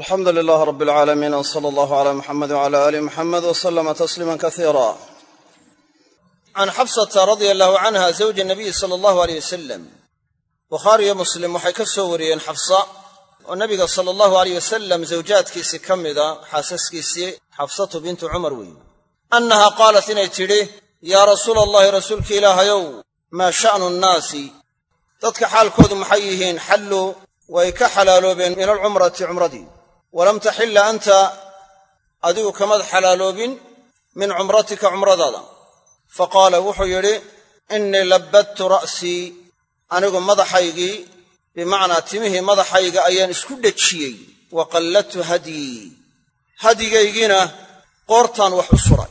alxamdu lilaah rab alcaalamiin w sala allahu cala muxamed wcala aali muxamed w salama tasliima kasiira can xabsata radia allahu canha zawji nabiyi sala allahu aleyh wasalam bukhaariyo muslim waxay ka soo wariyeen xabsa oo nabiga sala allahu aleyh wasalam zawjaadkiisii ka mida xaasaskiisii xabsatu bintu cumar weeye annaha qaalat inay tidhi yaa rasuula allahi rasuulki ilaahayow maa sha'nu nnaasi? Dadka xaalkoodu maxay yihiin? Xalluu way ka xalaaloobeen min alcumrati cumradii walam taxilla anta adigu kamad xalaaloobin min cumratika cumradaada. Fa qaala wuxuu yidhi innii labbadtu ra'sii anigu madaxaygii bimacnaa timihii madaxayga ayaan isku dhejiyey wa qalladtu hadyii hadyigaygiina qoortaan wax u suray.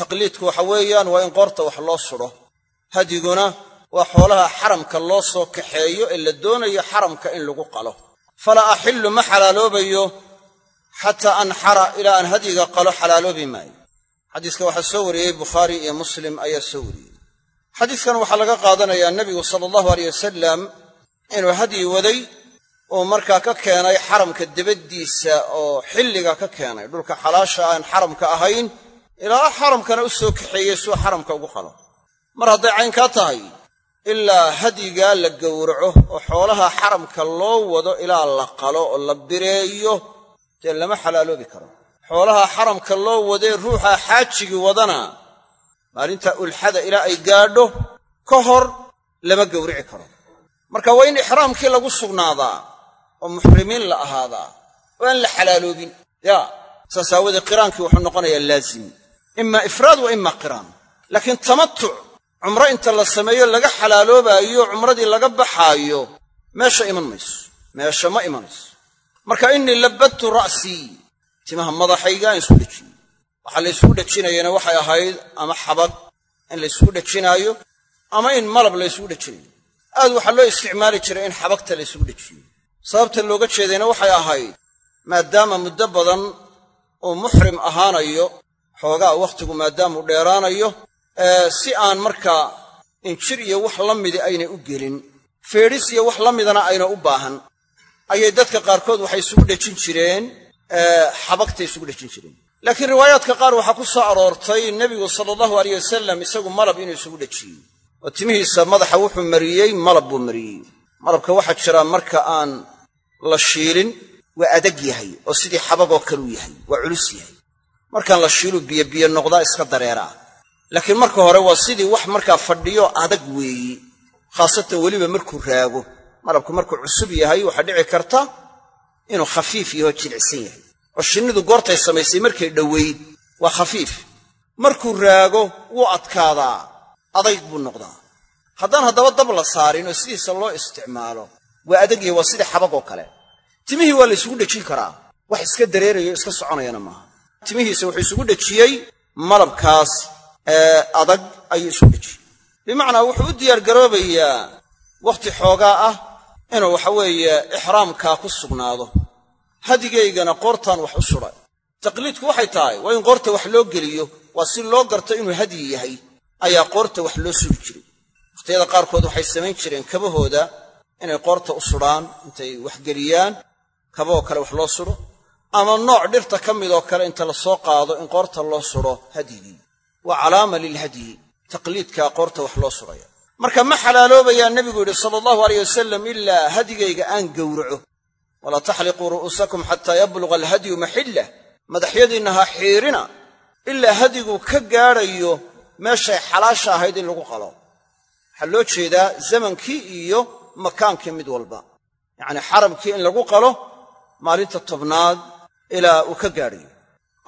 Taqliidku waxa weeyaan waa in qoorta wax loo sudho hadyiguna waa xoolaha xaramka loo soo kaxeeyo ee la doonayo xaramka in lagu qalo. Falaa axillu ma xalaaloobayo xataa anxara ilaa aan hadyiga qalo xalaaloobi maayo. Xadiiska waxaa soo wariyey bukhaari iyo muslim ayaa soo wariyey. Xadiiskan waxaa laga qaadanayaa nebigu sala allahu aleyh wasalam inuu hadyi waday uu markaa ka keenay xaramka debaddiisa oo xilliga ka keenay. Dhulka xalaasha aan xaramka ahayn ilaa xaramkana u soo kaxeeyey suu xaramka ugu qalo. Mar hadday caynkaa tahay ilaa hadyigaa la gowraco oo xoolaha xaramka loo wado ilaa la qalo oo la bireeyo dee lama xalaaloobi karo. Xoolaha xaramka loo wadee ruuxa xaajigii wadana maalinta ulxada ilaa ay gaadho ka hor lama gowrici karo. Marka waa in ixraamkii lagu sugnaadaa oo muxrimiin la ahaadaa oo aan la xalaaloobin. Yaa saas aawoodee qiraankii wuxuu noqonayaa laazim. Ima ifraad wa ima qiraan. Laakiin tamatuc cumro inta la sameeyo laga xalaaloobaayo cumradii laga baxaayo meesha iman mayso. Meesha ma imanayso marka innii labbadtu ra'sii timaha madaxayga aan isku dhejiyey waxaa la ysku dhejinayana waxay ahayd ama xabag in la ysku dhejinaayo ama in malab la ysgu dhejinayo. Aad waxaa loo isticmaali jiray in xabagta la ysgu dhejiyo. Sababta looga jeedayna waxay ahayd maadaama muddo badan uu muxrim ahaanayo xoogaa wakhtigu maadaamuu dheeraanayo si aan markaa injir iyo wax la midi aynay u gelin feedhis iyo wax la midana ayna u baahan ayay dadka qaarkood waxay isugu dhejin jireen xabagtay isugu dhejin jireen. Laakiin riwaayaadka qaar waxaa ku soo aroortay nebigu sala allahu aleyh wasalam isagu malab inuu isugu dhejiyey. Oo timihiisa madaxa wuxuu mariyey malab buu mariyey. Malabka waxaa jira marka aan la shiilin waa adag yahay oo sidii xabagoo kaluu yahay waa culus yahay. Markaan la shiilu biyobiyo noqdaa iska dareeraa. Laakiin marka hore waa sidii wax markaa fadhiyo adag weeyi khaasatan weliba markuu raago malabku markuu cusub yahay waxaa dhici karta inuu khafiif yahoo jilicsan yahay. Oo shinnidu goortay samaysay markay dhowayd waa khafiif. Markuu raago wuu adkaadaa adayg buu noqdaa. Haddaan haddaba dab la saarin oo sidiisa loo isticmaalo waa adag yahay waa sidii xabag oo kale. Timihii waa la ysugu dhejin karaa. Wax iska dareerayo iska soconayana maaha. Timihiisa wuxuu isugu dhejiyey malabkaas adag ayuu isugu dhejiyey. Bimacnaa wuxuu u diyaargaroobayaa wakhti xoogaa ah inuu waxa weeye ixraamkaa ku sugnaado. Hadigaygana qoortaan wax u suday taqliidku waxay tahay waa in qoorta wax loo geliyo waa si loo garto inuu hadyi yahay ayaa qoorta wax loo suri jiray. Wakhtiyada qaarkood waxay samayn jireen kabahooda inay qoorta u sudhaan intay waxgeliyaan kabahoo kale wax loo sudho ama nooc dhirta ka midoo kale inta la soo qaado in qoorta loo sudho hadyigii. Waa calaama lilhadyi taqliidkaa qoorta wax loo sudhaya marka ma xalaaloobayaa nebigu yidhi sala allahu aleyh wasalam ilaa hadigayga aan gowraco. Walaa taxliquu ru'uusakum xataa yabluga alhadyu maxillah madaxyadiinna ha xiirina. Ilaa hadigu ka gaadhayo meeshay xalaasha ahayd in lagu qalo. Waxaa loo jeedaa zamankii iyo makaankii mid walba. Yacnii xaramkii in lagu qalo maalinta tobnaad ilaa uu ka gaadhayo.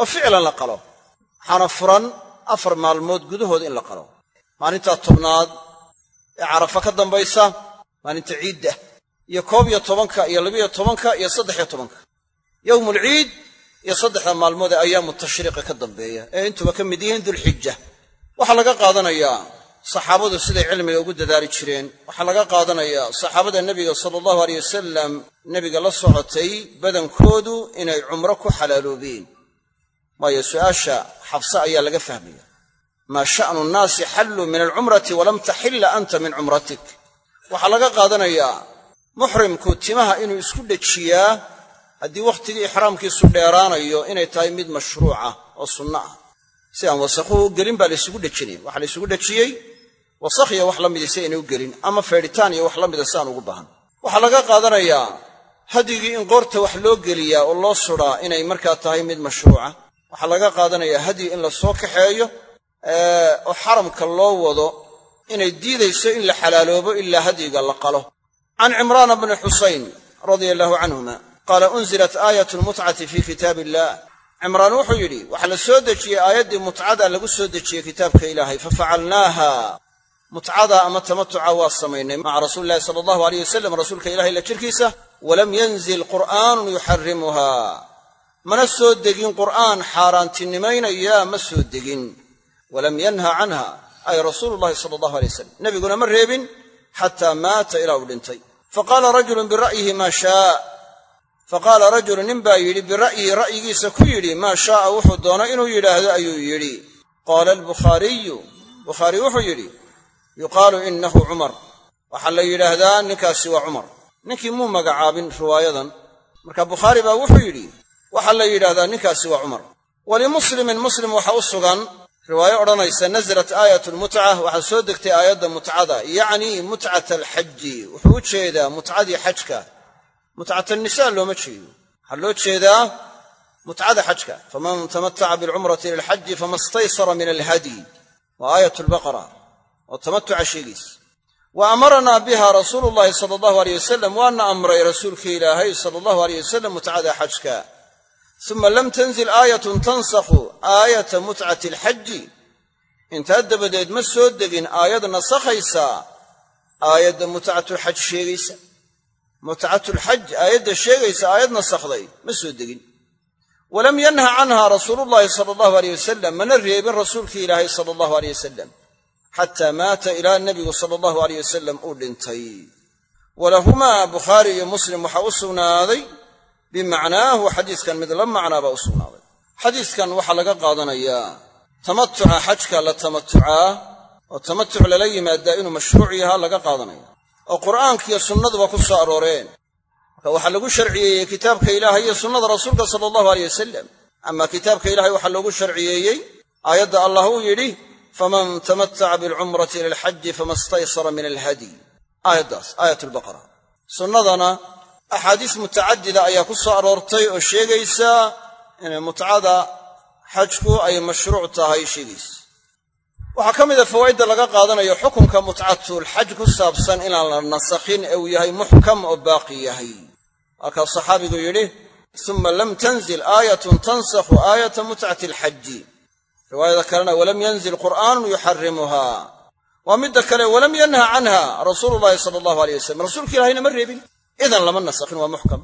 Oo ficlan la qalo. Waxaana furan afar maalmood gudahood in la qalo. Maalintaa tobnaad ee carafa ka dambaysa maalinta ciidda iyo koob iyo tobanka iyo labiyo tobanka iyo saddexiyo tobanka. Yowmulciid iyo saddexda maalmood ee ayaamu tashriiqi ka dambeeya ee intuba ka mid yihiin dulxija waxaa laga qaadanayaa saxaabadu siday cilmiga ugu dadaali jireen. Waxaa laga qaadanayaa saxaabada nebiga sala allahu aleyh wasalam nebiga la socotay badankoodu inay cumro ku xalaaloobeen. Waayo su'aasha xabse ayaa laga fahmaya maa sha'nu nnaasi xalluu min alcumrati walam taxilla anta min cumratik. Waxaa laga qaadanayaa muxrimku timaha inuu isku dhejiyaa haddii wakhtigii ixraamkiisu dheeraanayo inay tahay mid mashruuca oo sunno ah. Si aan wasakhuhu gelin baa laysugu dhejinay. Waxaa laysugu dhejiyey wasakh iyo wax la midii si aynay u gelin ama feedhitaan iyo wax la mida si aan ugu baahan waxaa laga qaadanayaa hadyigii in qoorta wax loo geliyaa oo loo sudaa inay markaa tahay mid mashruuca. Waxaa laga qaadanayaa hadyi in la soo kaxeeyo oo xaramka loo wado inay diidayso in la xalaaloobo ilaa hadyiga la qalo. Can cimraana bni xusayn radia allaahu canhuma qaala unzilat aayat lmutcati fii kitaab illah cimraan wuxuu yidhi waxaa la soo dejiyey aayaddii mutcada lagu soo dejiyey kitaabka ilaahay fafacalnaaha mutcada ama tamatuca waa samaynay. Maca rasuuli illahi sala allahu aleyh wasalam rasuulka ilahay la jirkiisa walam yanzil qur'aanun yuxarimuha mana soo degin qur'aan xaaraantinimaynaya ma soo degin walam yanha canha. Ay rasuulu llahi sala allahu alay wasalam nebiguna ma reebin xataa maata ilaa uu dhintay. Faqaala rajulun bira'yihi maa shaa. Faqaala rajulu nin baa yidhi bira'yihi ra'yigiisa ku yidhi maa shaaa wuxuu doono inuu yidhaahdo ayuu yidhi. Qaala albukhaariyu bukhaari wuxuu yidhi yuqaalu innahu cumar. Waxaa la yidhaahdaa ninkaasi waa cumar. Ninkii muu magacaabin riwaayadan? Marka bukhaari baa wuxuu yidhi waxaa la yidhahdaa ninkaasi waa cumar. Walimuslimin muslim waxa u riwaayo odhanaysa nasalat aayat lmutca waxaa soo degtay aayadda mutcada yacnii mutcata alxaji wuxuu u jeedaa mutcadii xajka. Mutcatannisaa looma jeedo. Waxaa loo jeedaa mutcada xajka. Faman tamataca bilcumrati ila alxaji fama staysara min alhadyi waa aayat lbaqara oo tamatuca sheegaysa wa amaranaa biha rasuulu llahi sala allahu aleyh wasalam waana amray rasuulkii ilaahay sala allahu aleyh wasalam mutcada xajka uma lam tanzil aayatun tansakhu aayata mutcati alxaji intaa dabadeed ma soo degin aayad nasakhaysaa aayadda mutcatulxaj sheegaysa mutcatulxaj aayadda sheegaysa aayad nasakhday ma soo degin walam yanha canha rasuulu llahi sala allahu aleyh wasalam mana reebin rasuulkii ilaahay sala allahu aleyh wasalam xataa maata ilaa nebigu sala allahu aleyh wasalam uu dhintay walahumaa bukhaari iyo muslim waxaa u sugnaaday bimacnaahu xadiiskan mid la macnaa baa u sugnaaday. Xadiiskan waxaa laga qaadanayaa tamatuca xajka la tamatucaa oo tamatuc lala yimaadaa inuu mashruuc yahaa laga qaadanaya. Oo qur'aankiiyo sunnaduba ku soo arooreen. Marka waxaa lagu sharciyeeyey kitaabka ilaahay iyo sunnada rasuulka sala allahu aleyh wasalam ama kitaabka ilahay waxaa loogu sharciyeeyey aayadda allah uu yidhi faman tamataca bilcumrati ila alxaji fama staysara min alhadyi aayaddaas aayat lbaqara sunnadana axaadiis mutacadida ayaa ku soo aroortay oo sheegaysa inay mutcada xajku ay mashruuc tahay sheegaysa. Waxaa ka mida fawaa'idda laga qaadanayo xukunka mutcatulxaj ku saabsan inaan la nasakhin ee uu yahay muxkam oo baaqi yahay. Waa kaa saxaabigu yidhi suma lam tanzil aayatun tansakhu aayata mutcati alxaji riwaayada kalena walam yanzil qur'aanun yuxarimuha waa midda kale walam yanha canha. Rasuulu llahi sala allahu aleyh wasalam rasuulka ilahayna ma reebin idan lama nasakhin waa muxkam.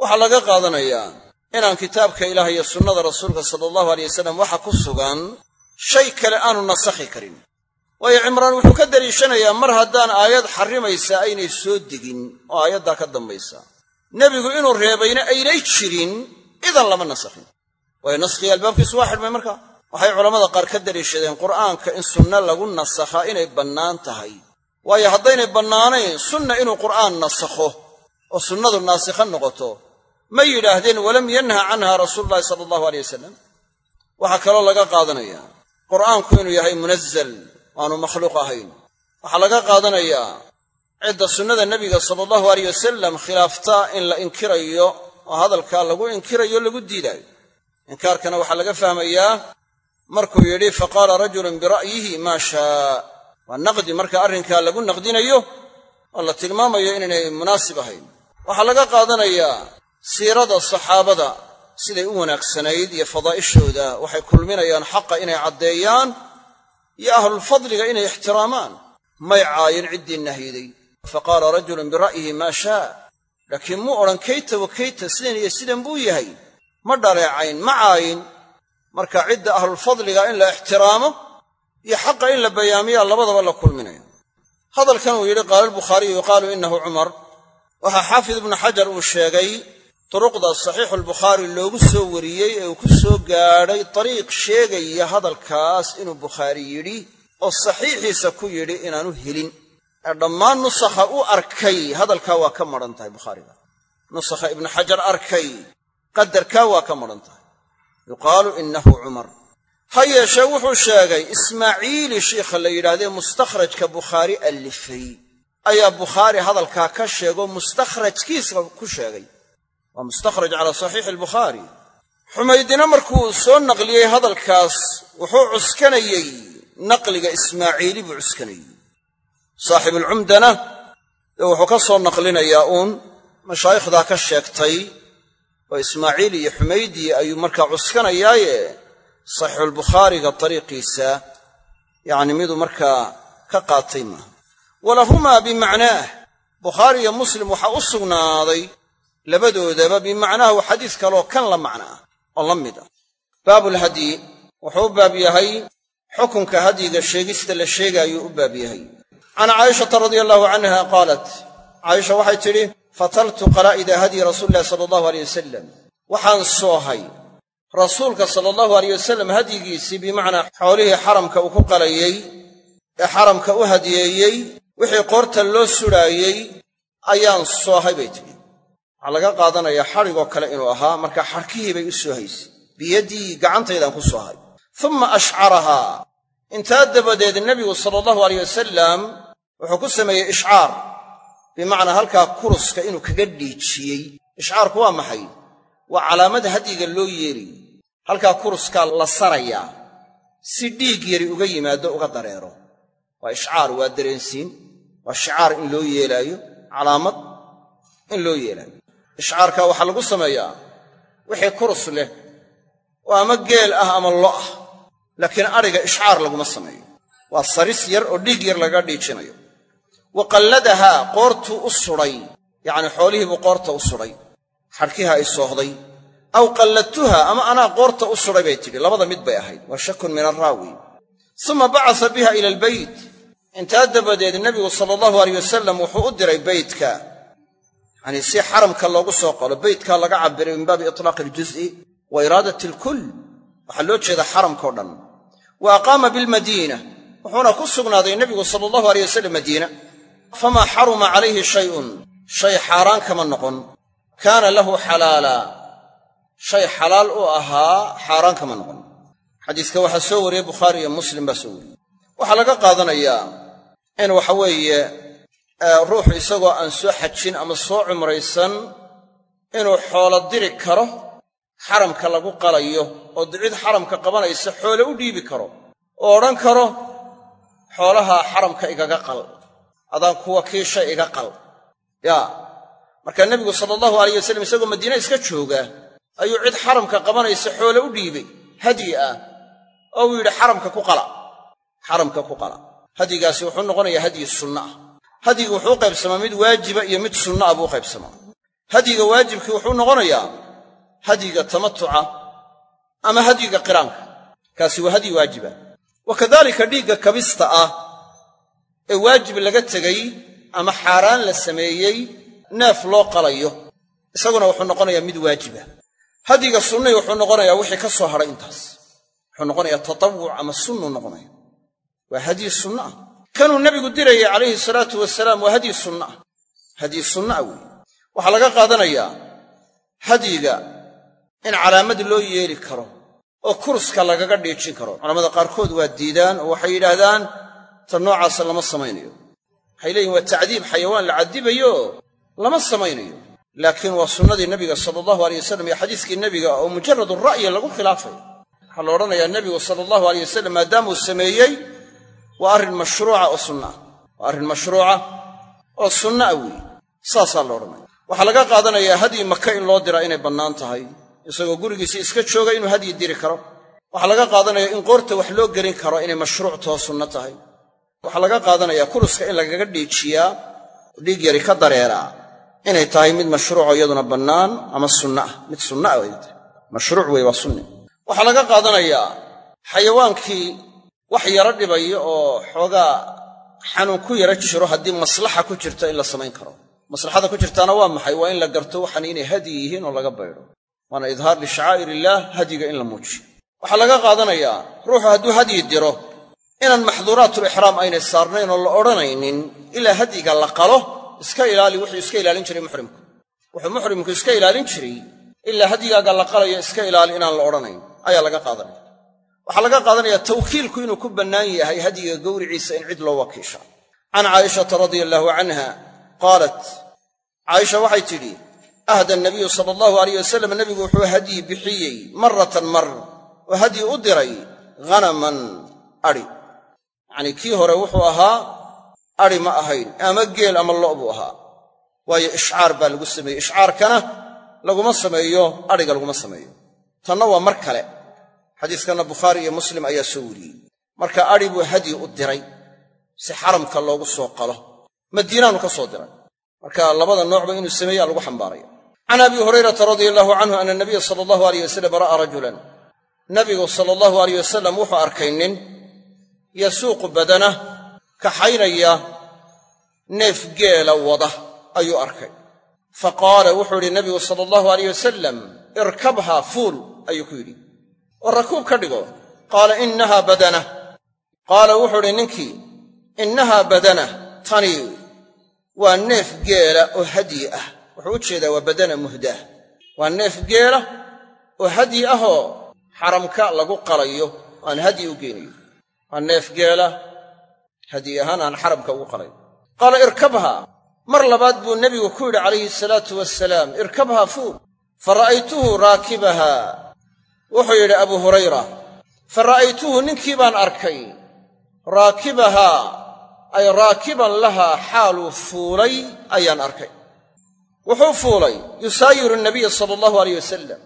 Waxaa laga qaadanayaa inaan kitaabka ilaah iyo sunnada rasuulka sala allahu aleyh wasalam waxa ku sugan shay kale aanu nasakhi karin. Waayo cimraan wuxuu ka daliishanayaa mar haddaan aayad xarrimaysaa aynay soo degin oo aayaddaa ka dambaysa. Nebigu inuu reebayna aynay jirin idan lama nasakhin. Waayo naskhiga albaabkiisu waa xidhmay markaa waxay culammada qaar ka daliishadeen qur'aanka in sunno lagu nasakhaa inay bannaan tahay. Waayo haddaynay bannaanayn sunna inuu qur'aan nasakho oo sunnadu naasikha noqoto ma yidhaahdeen walam yanha canha rasuulu llahi sala allahu aleyh wasalam waxaa kaloo laga qaadanayaa qur'aanku inuu yahay munazal waanu makhluuq ahayn. Waxaa laga qaadanayaa cidda sunnada nebiga sala allahu aleyh wasalam khilaafta in la inkirayo oo hadalkaa lagu inkirayo lagu diidaayo. Inkaarkana waxaa laga fahmayaa markuu yidhi faqaala rajulun bira'yihi maa shaa. Waa naqdi marka arrinkaa lagu naqdinayo oo la tilmaamayo inaynay munaasib ahayn waxaa laga qaadanayaa siirada saxaabada siday u wanaagsanayd iyo fadaa'ishooda. Waxay kulminayaan xaqa inay caddeeyaan iyo ahlulfadliga inay ixtiraamaan. May caayin ciddii nahyiday. Faqaala rajulun bira'yihi maa shaa. Laakiin muu odhan kayta wa kayta sidan iyo sidan buu yahay. Ma dhaleecayn ma caayin. Marka cidda ahlulfadliga in la ixtiraamo iyo xaqa in la bayaamiyaa labadaba la kulminaya hadalkan uu yidhi qaala albukhaariyu yuqaalu innahu cumar waxaa xaafid ibnu xajar uu sheegay turuqda saxiixu albukhaari loogu soo wariyey ee uu ku soo gaadhay dariiq sheegaya hadalkaas inuu bukhaari yidhi oo saxiixiisa ku yidhi inaanu helin. Ee dhammaan nusakha u arkay hadalkaa waa ka madhan tahay bukhaariga nusakha ibnu xajar arkay qadarkaa waa ka madhan tahay. Yuqaalu innahu cumar. Ha yeeshee wuxuu sheegay ismaaciili shiikha la yidhaahdee mustakhrajka bukhaari allifay ayaa bukhaari hadalkaa ka sheegoo mustakhrajkiisa ku sheegay. Waa mustakhraj calaa saxiixi albukhaari. Xumaydina markuu soo naqliyey hadalkaas wuxuu cuskanayey naqliga ismaaciili buu cuskanayey. Saaxibulcumdana dee wuxuu ka soo naqlinayaa uun mashaayikhdaa ka sheegtay oo ismaaciil iyo xumaydi ayuu markaa cuskanayaaye saxiixulbukhaariga dariiqiisa yacni miduu markaa ka qaatay maaha walahumaa bimacnaah bukhaari iyo muslim waxaa u sugnaaday labadoodaba bimacnaahu xadiis kaleoo kan la macno ah oo la mid ah. Baabulhadyi wuxuu u baab yahay xukunka hadyiga sheegista la sheegaayuu u baab yahay. Can caayishata radia allahu canha qaalat caaisha waxay tidhi fataltu qalaa'ida hadyi rasuuli illahi sala allahu aleyh wasalam waxaan soohay rasuulka sala allahu aleyh wasalam hadyigiisii bimacnaa xoolihii xaramka uu ku qalayey ee xaramka u hadiyeeyey wixii qoorta loo sudhaayey ayaan soohay bay tidhi waxaa laga qaadanayaa xadhigoo kale inuu ahaa markaa xadhkihii bay u soohaysay biyaddii gacantaydaan ku soohay uma ashcarahaa intaa dabadeed nebigu sala allahu aleyh wasalam wuxuu ku sameeyey ishcaar. Bimacnaa halkaa kuruska inuu kaga dhiijiyey. Ishcaarku waa maxay? Waa calaamad hadyiga loo yeelayo halkaa kuruskaa la sarayaa. Si dhiig yari uga yimaado uga dareero. Waa ishcaar waa dareensiin waa shicaar in loo yeelaayo calaamad in loo yeelaayo. Ishcaarka waxaa lagu sameeyaa wixii kurus leh. Oo ama geel ah ama lo ah laakiin adhiga ishcaar laguma sameeyo. Waa saris yar oo dhiig yar laga dhiijinayo. Wa qalladahaa qoortuu u sudhay yacnii xoolihiibuu qoorta u sudhay xadhkiha ay soohday. Aw qalladtuha ama anaa qoorta u sudhay bay tidhi labada mid bay ahayd. Waa shakun min arraawi suma bacasa biha ila albeyt intaa dabadeed nebigu sala allahu aleyh wasalam wuxuu u diray beytka yanii si xaramka loogu soo qolo beytkaa laga cabiray min baabi itlaaqi aljuz'i wa iraadati alkull. Waxaa loo jeedaa xaramkao dhan. Wa aqaama bilmadiina. Wuxuuna ku sugnaaday nebigu sala allahu aleyh wasalam madiina. Famaa xaruma calayhi shayun. Shay xaaraan kama noqon. Kaana lahu xalaala. Shay xalaal u ahaa xaaraan kama noqon. Xadiiska waxaa soo wariyey bukhaari iyo muslim baa soo wariyey. Waxaa laga qaadanayaa in waxa weeye ruuxu isagoo aan soo xajin ama soo cumraysan inuu xoolo diri karo xaramka lagu qalayo oo cid xaramka qabanaysa xoole u dhiibi karo oo odhan karo xoolaha xaramka igaga qal adaan kuwa kiisha iga qal. Yaa markaa nebigu sala allahu alayh wasalam isagoo madiine iska jooga ayuu cid xaramka qabanaysa xoole u dhiibay hadyi ah oo uu yidhi xaramka ku qala xaramka ku qala hadyigaasi wuxuu noqonayaa hadyi sunna ah. Hadyiga wuxuu qaybsamaa mid waajiba iyo mid sunna ah buu u qaybsamaa. Hadyiga waajibkii wuxuu noqonayaa hadyiga tamatuca ama hadyiga qiraanka. Kaasi waa hadyi waajiba. Wa kadalika dhiigga kabista ah ee waajib laga tegey ama xaaraan la sameeyey neef loo qalayo isaguna wuxuu noqonayaa mid waajiba. Hadyiga sunnii wuxuu noqonayaa wixii ka soo hadhay intaas. Wuxuu noqonayaa tatawuc ama sunnuu noqonaya waa hadyi sunna ah. Kanuu nebigu dirayay calayhi salaatu wasalaam waa hadyi sunna ah. Hadyi sunna ah weeye waxaa laga qaadanayaa hadyiga in calaamad loo yeeli karo oo kuruska lagaga dhiijin karo. Culamada qaarkood waa diidaan oo waxay yidhaahdaan ta noocaasa lama samaynayo. Waxay leeyihiin waa tacdiib xayawaan la cadibayo lama samaynayo. Laakiin waa sunnadii nebiga sala allahu aleyh wasalam iyo xadiiskii nebiga oo mujaradu ra'yi lagu khilaafay. Waxaa la odhanayaa nebigu sala allahu aleyh wasalam maadaamuu sameeyey waa arrin mashruuca oo sunna ah. Waa arrin mashruuca oo sunna ah weeye. Saasaa la waxaa laga qaadanayaa hadyi maka in loo dira inay bannaan tahay. Isagoo gurigiisii iska jooga inuu hadyi diri karo. Waxaa laga qaadanaya in qoorta wax loo gelin karo inay mashruuc too sunno tahay. Waxaa laga qaadanayaa kuruska in lagaga dhiijiyaa dhiig yari ka dareeraa inay tahay mid mashruuco iyaduna bannaan ama sunna ah. Mid sunna ah wayta mashruuc wey waa sunni. Waxaa laga qaadanayaa xayawaankii wax yaro dhibaya oo xoogaa xanuun ku yaro jiro haddii maslaxa ku jirto in la samayn karo. Maslaxada ku jirtaana waa maxay? Waa in la garto waxan inay hadyi yihiin oo laga baydho waana idhaar lishacaa'ir illaah hadyiga in la muujiyo. Waxaa laga qaadanayaa ruuxu hadduu hadyi diro inaan maxduuraatulixraam aynay saarnayn oo la odhanaynin ilaa hadyiga la qalo iska ilaali wuxuu iska ilaalin jiray muxrimku. Wuxuu muxrimku iska ilaalin jiray ilaa hadyigaaga la qalayo iska ilaali inaan la odhanayn. Ayaa laga qaadanaya waxaa laga qaadanaya tawkiilku inuu ku bannaan yahay hadyiga gowriciisa in cid loo wakiisha can caa'ishata radia allaahu canha qaalat caaisha waxay tidhi ahda nabiyu sala allahu alayh wasalam nebigu wuxuu hadyi bixiyey maratan mar oo hadyi u diray hanaman adhi yacnii kii hore wuxuu ahaa adhi ma ahayn ama geel ama lo' buu ahaa. Waayo ishcaar baa lagu sameeyey. Ishcaarkana laguma sameeyo adhiga laguma sameeyo. Tanna waa mar kale xadiiskanna bukhaari iyo muslim ayaa soo weriyey marka adhi buu hadyi u diray si xaramka loogu soo qalo. Madiinaanu ka soo diray. Marka labada noocba inuu sameeyaa lagu xambaaraya. Can abi hurayrata radia allahu canhu ana nabiya sala allahu alayh wasalam ra'aa rajulan. Nabigu sala allahu alayh wasalam wuxuu arkay nin yasuuqu badana kaxaynaya neef geela wada ayuu arkay. Fa qaala wuxuu yidhi nabigu sala allahu alayh wasalam irkabha fuul ayuu ku yidhi oo rakuub ka dhigo. Qaala innahaa badana. Qaala wuxuu idhi ninkii innahaa badana tani waa neef geela oo hadyi ah. Wuxuu u jeedaa waa badana muhdaah waa neef geela oo hadyi ahoo xaramka lagu qalayo aan hadyi u geynayo. Waa neef geela hadyi ahaan aan xaramka ugu qalayo. Qaala irkabha. Mar labaad buu nebigu ku yidhi calayhi salaatu wasalaam irkabha fuul fa ra'aytuhu raakibaha wuxuu yidhi abu hurayra fa ra'aytuhu ninkii baan arkay. Raakibahaa ay raakiban lahaa xaaluu fuulay ayaan arkay. Wuxuu fuulay yusaayiru nabiya sala allahu alayh wasalam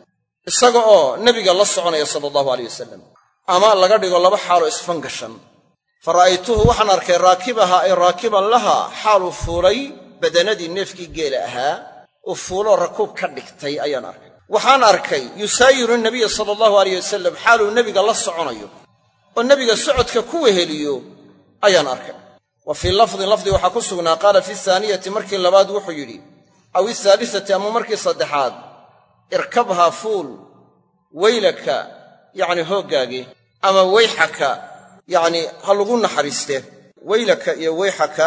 isaga oo nebiga la soconaya sala allahu alayh wasalam ama laga dhigo laba xaaloo isfangashan. Fa ra'aytuhu waxaan arkay raakibahaa ay raakiban lahaa xaaluu fuulay badanadii neefkii geela ahaa uu fuuloo rakuub ka dhigtay ayaan arkay waxaan arkay yusaayiru nabiya sala allahu alayh wasalam xaaluu nebiga la soconayo oo nebiga socodka ku weheliyo ayaan arkay. Wa fii lafdin lafdi waxaa ku sugnaa qaala fi haaniyati markii labaad wuxuu yidhi aw ithaalisati ama markii saddexaad irkabhaa fuul weylaka yacni hooggaagii ama weyxaka yacni ha lagu naxariistee weylaka iyo weyxaka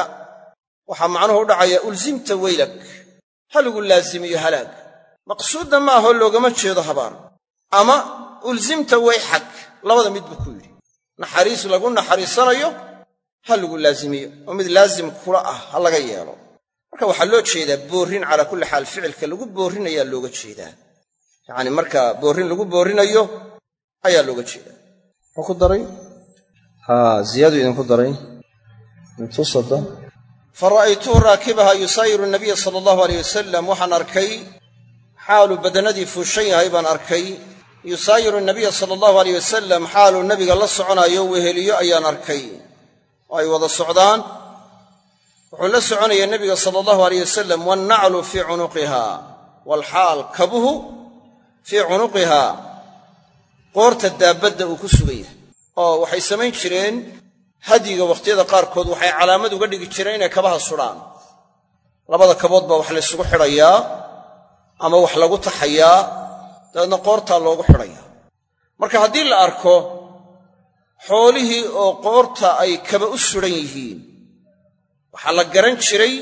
waxaa macnuhu u dhacaya ulsimta weylak ha lagu laasimiyo halaag maqsuudna ma ahoo loogama jeedo habaar ama ulsimta weyxak labada mid buu ku yidhi. Naxariis lagu naxariisanayo ha lagu laazimiyo. Oo mid laazim kula ah ha laga yeelo. Marka waxaa loo jeedaa boorrin calaa kulli xaal ficilka lagu boorrinayaa looga jeedaa. Yacani marka boorrin lagu boorrinayo ayaa looga jeedaa. Ku daray? Ziyaadu idinku daray. Intusada fa ra'aytuhu raakibaha yusaayiru nabiya sala allahu aleyh wasalam waxaan arkay xaaluu badanadii fuushan yahay baan arkay yusaayiru nabiya sala allahu aleyh wasalam xaaluu nabiga la soconaayo weheliyo ayaan arkay. Oo ay wada socdaan? Wuxuu la soconaya nebiga sala allahu aleyh wasalam wannaclu fii cunuqiha waalxaal kabuhu fii cunuqiha. Qoorta daabadda uu ku sugan yahay. Oo waxay samayn jireen hadyiga wakhtiyada qaarkood waxay calaamad uga dhigi jireen inay kabaha sudhaan. Labada ama wax lagu taxayaa dabeedna qoortaa loogu xidhayaa marka haddii la arko xoolihii oo qoorta ay kaba u sudan yihiin waxaa la garan jiray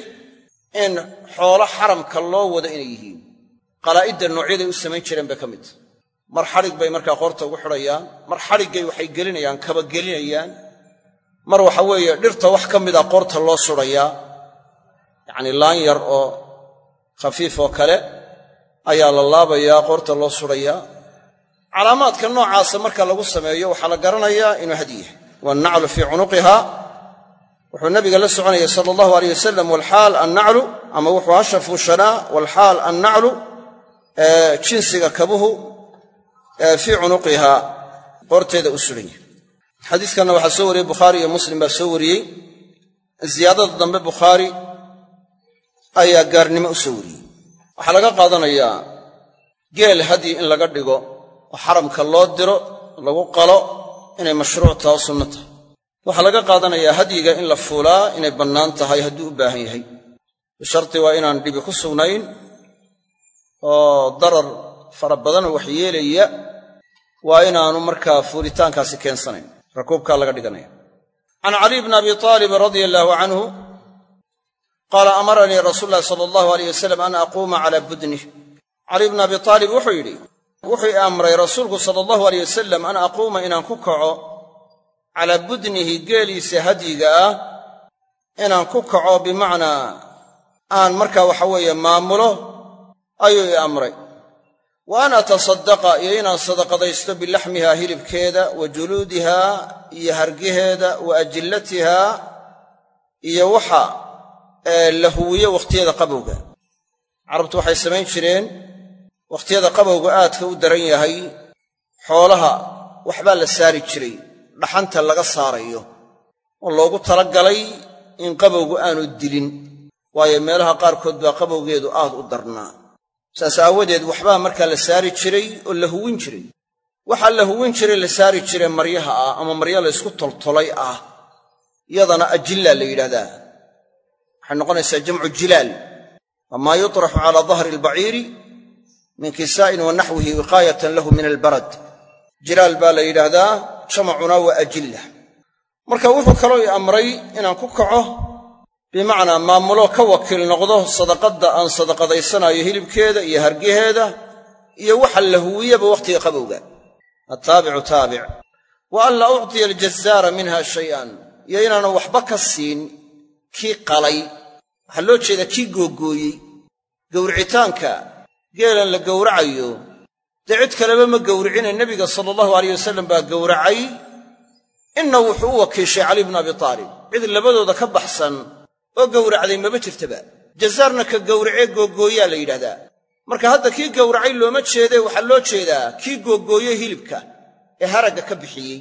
in xoolo xaramka loo wado inay yihiin. Qalaa'idda noocyaday u samayn jireen bay ka mid. Tahay mar xadhig bay markaa qoorta ugu xidhayaan mar xadhiggay waxay gelinayaan kaba gelinayaan. Mar waxa weeye dhirta wax ka mida qoorta loo sudhayaa yacnii laan yar oo khafiif oo kale ayaa la laabayaa qoorta loo sudhayaa calaamaadka noocaasa marka lagu sameeyo waxaa la garanayaa inuu hadyi yahay. Wannaclu fii cunuqiha. Wuxuu nabiga la soconayay sala allahu aleyh wasalam walxaal annaclu ama wuxuu hasha fuushanaa walxaal annaclu jinsiga kabuhu fii cunuqiha. Qoorteeda u suran yahay xadiiskanna waxaa soo wariyey bukhaari iyo muslim baa soo wariyey. Ziyaadada dambe bukhaari ayaa gaarnimo u soo wariyey waxaa laga qaadanayaa geel hadyi in laga dhigo oo xaramka loo diro lagu qalo inay mashruuc taha o sunno tahay. Waxaa laga qaadanayaa hadyiga in la fuulaa inay bannaan tahay hadduu u baahan yahay. Bisharti waa inaan dhibi ku sugnayn oo darar fara badanoo wax yeelaya waa inaanu markaa fuulitaankaasi keensanayn rakuubkaa laga dhiganaya. Can caliy bni abi aalib radia allaahu canhu qaala amaranii rasuulu ulahi sala allahu aleyh wasalam an aquuma calaa budnih cali bnu abi aalib wuxuu yidhi wuxuu i amray rasuulku sala allahu aleyh wasalam an aquuma inaan ku kaco calaa budnihi geeliisa hadyiga ah inaan ku kaco bimacnaa aan markaa waxa weeye maamulo ayuu i amray. Wa an atasaddaqa iyo inaan sadaqadaysto bilaxmiha hilibkeeda wa juluudiha iyo hargaheeda wa ajillatiha iyo waxa la huwiyo wakhtiyada qabowga. Carabtu waxay samayn jireen wakhtiyada qabowga aadka u daran yahay xoolaha waxbaa la saari jiray dhaxanta laga saarayo oo loogu talagalay in qabowgu aanu dilin. Waayo meelaha qaarkood baa qabowgeedu aad u darnaa. Saas aawadeed waxbaa markaa la saari jiray oo la huwin jiray. Waxaa la huwin jiray la saari jiray maryaha ah ama marya la ysku toltolay ah yadana ajilla la yidhahdaa waxay noqonaysaa jamcu jilaal. Wamaa yutraxu calaa dahri albaciiri min kisaa'in wa naxwihi wiqaayatan lahu min albarad. Jilaal baa la yidhaahdaa jamacuna waa ajilla. Marka wuxuu kaloo i amray inaan ku kaco bimacnaa maamulo ka wakiil noqdo sadaqadda aan sadaqadaysanaayo hilibkeeda iyo hargaheeda iyo waxa la huwiyaba wakhtiga qabowga. Attaabicu taabic. Wa an laa uctiya aljazaara minha shay'an iyo inaanan waxba ka siin kii qalay waxaa loo jeedaa kii googooyey gowricitaanka geelan la gowracayo dee cid kaleba ma gowricine nebiga sala allahu alayh wasalam baa gowracay. Inna wuxuu u wakiishay cali bnu abi taalib. Cid labadooda ka baxsan oo gowracday maba jirtaba. Jazaarna ka gowracee googooyaa la yidhahdaa marka hadda kii gowracay looma jeedee waxaa loo jeedaa kii googooye hilibka ee haragga ka bixiyey.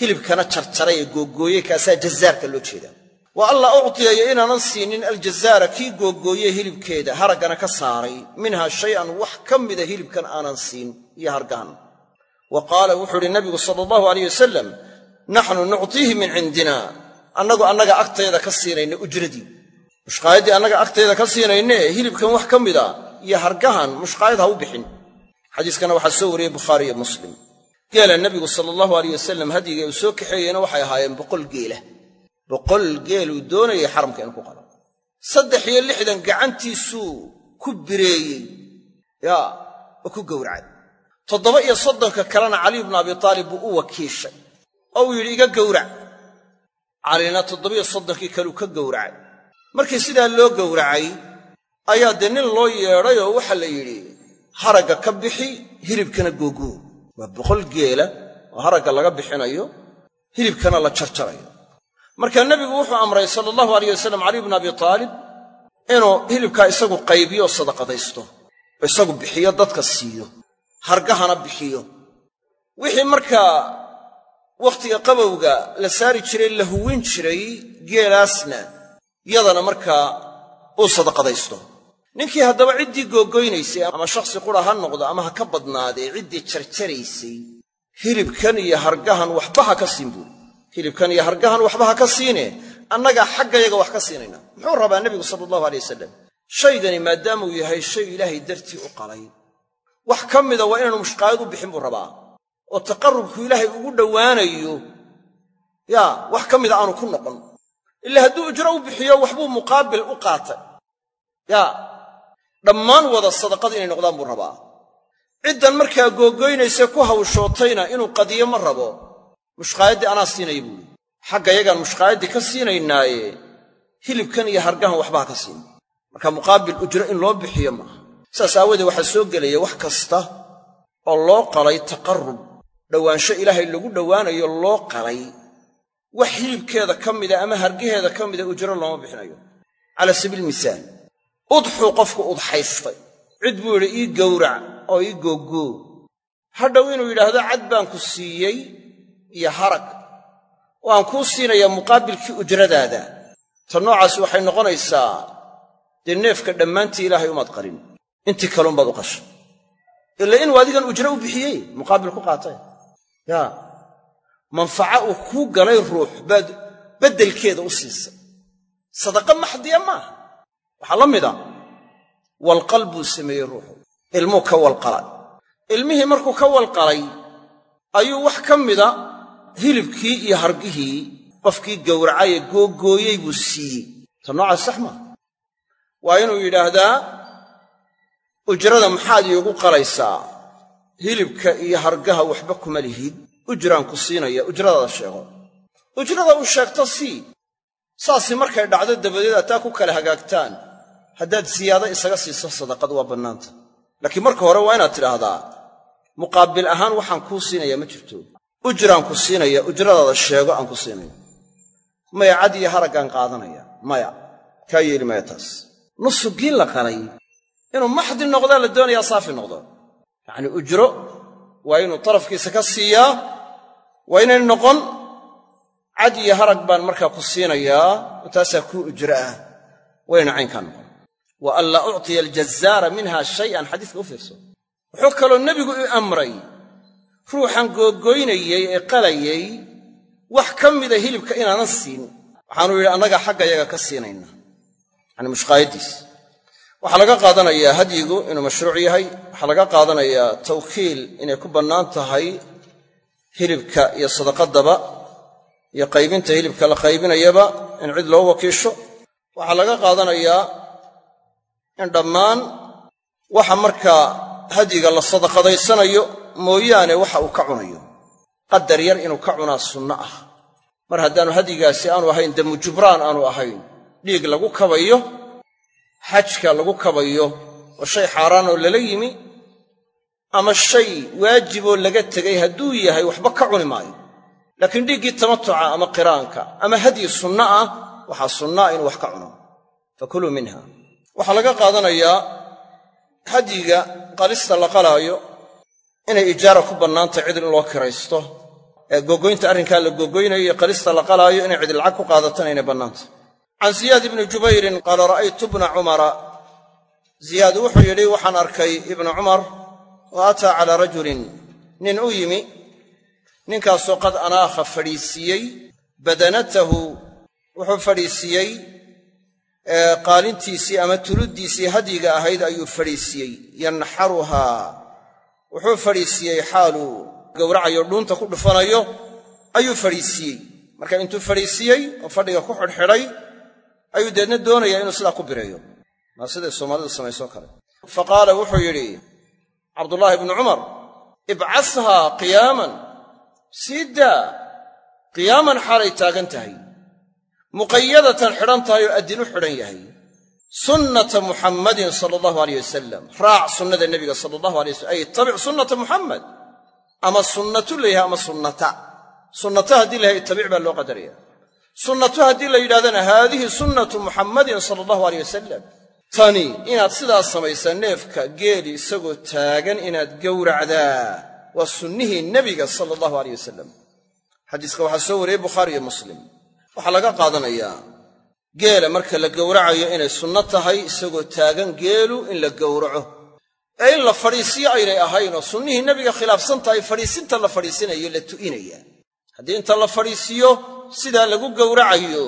Hilibkana jarjaray ee googooyey kaasaa jazaarka loo jeedaa wa alla uctiyayo inaanan siinin aljazaara kii googooye hilibkeeda haraggana ka saaray. Minha shay-an wax ka mida hilibkan aanan siin iyo hargahan wa qaala wuxuu idhi nabigu sala allahu alayh wasalam naxnu nuctiihi min cindina. Annagu annaga agtayda ka siinayna ujradii. Mushqaayaddii annaga agtayda ka siinayne hilibkan wax ka mida iyo hargahan mushqaayad ha u bixin. Xadiiskana waxaa soo wariyey bukhaari iyo muslim. Geela nebigu sala allahu aleyh wasalam hadyiga uu soo kaxeeyeyna waxay ahaayeen boqol geela boqol geeluu doonayay xaramka inuu ku qalo. Saddex iyo lixdan gacantiisuu ku bireeyey. Yaa oo ku gowracay. Toddoba iyo soddonka kalena caliy bnu abi taalib buu u wakiishay. Oo uu yidhi iga gowrac. Calina toddobiyo soddonkii kaleu ka gowracay. Markii sidaa loo gowracay ayaa dee nin loo yeedhay oo waxaa la yidhi haragga ka bixi hilibkana googoo waa boqol geela oo haragga laga bixinayo hilibkana la jarjarayo marka nebigu wuxuu amray sala allahu alayh wasalam caliy bnu abi taalib inuu hilibkaa isagu qaybiyo sadaqadaysto oo isagu bixiyo dadka siiyo hargahana bixiyo. Wixii markaa wakhtiga qabowga la saari jiray la huwin jiray geelaasna yadana markaa uu sadaqadaysto. Ninkii haddaba ciddii googoynaysay ama shakhsi qura ha noqdo ama ha ka badnaadee ciddii jarjaraysay hilibkan iyo hargahan waxba ha ka siin buuri hilibkan iyo hargahan waxba ha ka siine annagaa xaggayaga wax ka siinayna. Muxuu rabaa nebigu sala allahu alay wasalam shaygani maadaamuu yahay shay ilaahay dartii u qalay wax ka mida waa inaanu mushqaayad u bixin buu rabaa. Oo taqarrubku ilaahay ugu dhowaanayo yaa wax ka mida aanu ku noqon. Ila hadduu ujro u bixiyo waxbuu muqaabil u qaatay. Yaa dhammaan wada sadaqad inay noqdaan buu rabaa. Ciddan markaa googoynayse ku hawshootayna inuu qadiyo ma rabo mushqaayaddii anaa siinaya buuhi xagga yagaan mushqaayaddii ka siinaynaaye hilibkan iyo hargahan waxba ha ka siin. Marka muqaabil ujro in loo bixiyo maaha saas aawadeed waxaa soo gelaya wax kasta oo loo qalay taqarrub. Dhowaansho ilaahay lagu dhowaanayo loo qalay. Wax hilibkeeda ka mida ama hargaheeda ka mida ujro looma bixinayo. Cala sabiil misaal. Udxuu qofku udxaystay. Cid buu yidhi ii gowrac oo ii googoo. Hadhow inuu yidhaahdo cad baan ku siiyey iyo harag. Oo aan kuu siinayaa muqaabilkii ujradaada. Ta noocaasi waxay noqonaysaa dee neefka dhammaantii ilaahay umaad qalin intii kaluunbaad u qashay. Ila inuu adigan ujro u bixiyey muqaabil ku qaatay. Yaa manfaca uu kuu galay ruux baad beddelkeeda u siisay. Sadaqa maxdiya maaha waxaa la mida walqal buu sameeyey ruuxu. Ilmuu ka walqalay ilmihii markuu ka walqalay ayuu wax ka mida hilibkii iyo hargihii qofkii gowracayee googooyey buu siiyey. Ta noocaas sax maaha waa inuu yidhaahdaa ujrada maxaad iigu qalaysaa? Hilibka iyo hargaha waxba kuma lihid. Ujraan ku siinaya ujradaada sheego. Ujrada uu sheegto sii. Saasi markay dhacdo dabadeed ataa ku kala hagaagtaan. Haddaad siyaado isaga siiso sadaqad waa bannaanta. Laakiin marka hore waa inaad tidhaahdaa muqaabil ahaan waxaan kuu siinayaa ma jirto ujraan ku siinaya ujradaada sheego aan ku siinaya maya cad iyo haraggaan qaadanaya. Maya kaa yeeli maya taas. Nusugiin la qalay inuu maxdi noqdaa la doonayaa saafi noqdo. Yacnii ujro waa inuu tarafkiisa ka siiyaa waa inay noqon cad iyo harag baan markaa ku siinayaa oo taasaa kuu ujro ah wayna caynkaa noqon. Wa an laa uctiya aljazaara minha shay'an xadiiska u fiirso. Wuxuu kaloo nebigu i amray ruuxan googoynayey ee qalayay wax ka mida hilibka inaanan siin. Waxaanuu yidhi annagaa xaggayaga ka siinayna yacni mushqaayaddiis waxaa laga qaadanayaa hadyigu inuu mashruuc yahay. Waxaa laga qaadanayaa tawkiil inay ku bannaan tahay hilibka iyo sadaqadaba iyo qaybinta hilibka la qaybinayaba in cid loo wakiisho. Waxaa laga qaadanayaa in dhammaan waxa markaa hadyiga la sadaqadaysanayo mooyaane waxa uu ka cunayo. Qadar yar inuu ka cunaa sunno ah. Mar haddaanu hadyigaasi aanu ahayn damu jubraan aanu ahayn dhiig lagu kabayo xajka lagu kabayo oo shay xaaraan oo lala yimi ama shay waajiboo laga tegay hadduu yahay waxba ka cuni maayo. Laakiin dhiiggii tamatuca ama qiraanka ama hadyi sunno ah waxaa sunnaa inuu wax ka cuno. Fakuluu minha waxaa laga qaadanayaa hadyiga qalista la qalaayo inay ijaara ku bannaantay cid in loo kiraysto ee gogoynta arrinkaa la gogoynayo iyo qalista la qalaayo inay cid lacag ku qaadatana inay bannaantay can ziyaad ibni jubayrin qaala ra'aytu ibna cumara ziyaad wuxuu yidhi waxaan arkay ibna cumar oo ataa calaa rajulin nin u yimi ninkaasoo qad anaakha fadhiisiiyey badanatahu wuxuu fadhiisiiyey qaalintiisii ama tuluddiisii hadyiga ahayd ayuu fadhiisiiyey yanxaruhaa wuxuu fadhiisiiyey xaaluu gowracayo dhuunta ku dhufanayo ayuu fadhiisiiyey marka intuu fadhiisiiyey oo fadhiga ku xidhxidhay ayuu deedna doonayaa inuu sidaa ku bireeyo. Maa siday soomaalidu samaysoo kale. Fa qaala wuxuu yidhi cabdullaahi ibnu cumar ibcashaa qiyaaman sii daa qiyaaman xaalay taagan tahay. Muqayadatan xidhan tahay oo addin u xidhan yahay sunnata muxammadin sala allahu aleyh wasalam raac sunnada nebiga sala allahu alay wasalam ay ittabic sunnata muxammad ama sunnatu layahay ama sunnata. Sunnata haddii layahay ittabic baa loo qadaraya sunnatu haddii la yidhahdana haadihi sunnatu muxammadin sala allahu aleyh wasalam tani inaad sidaa samaysaa neefka geeli isagoo taagan inaad gowracdaa waa sunnihii nebiga sala allahu aleyh wasalam xadiiska waxaa soo wariyey bukhaari iyo muslim. Waxaa laga qaadanayaa geela marka la gowracayo inay sunno tahay isagoo taagan geelu in la gowraco. Ee in la fadhiisiyo aynay ahayn oo sunnihii nebiga khilaafsan tahay fadhiisinta la fadhiisinayo la tu'inaya. Haddii inta la fadhiisiyo sidaa lagu gowracayo.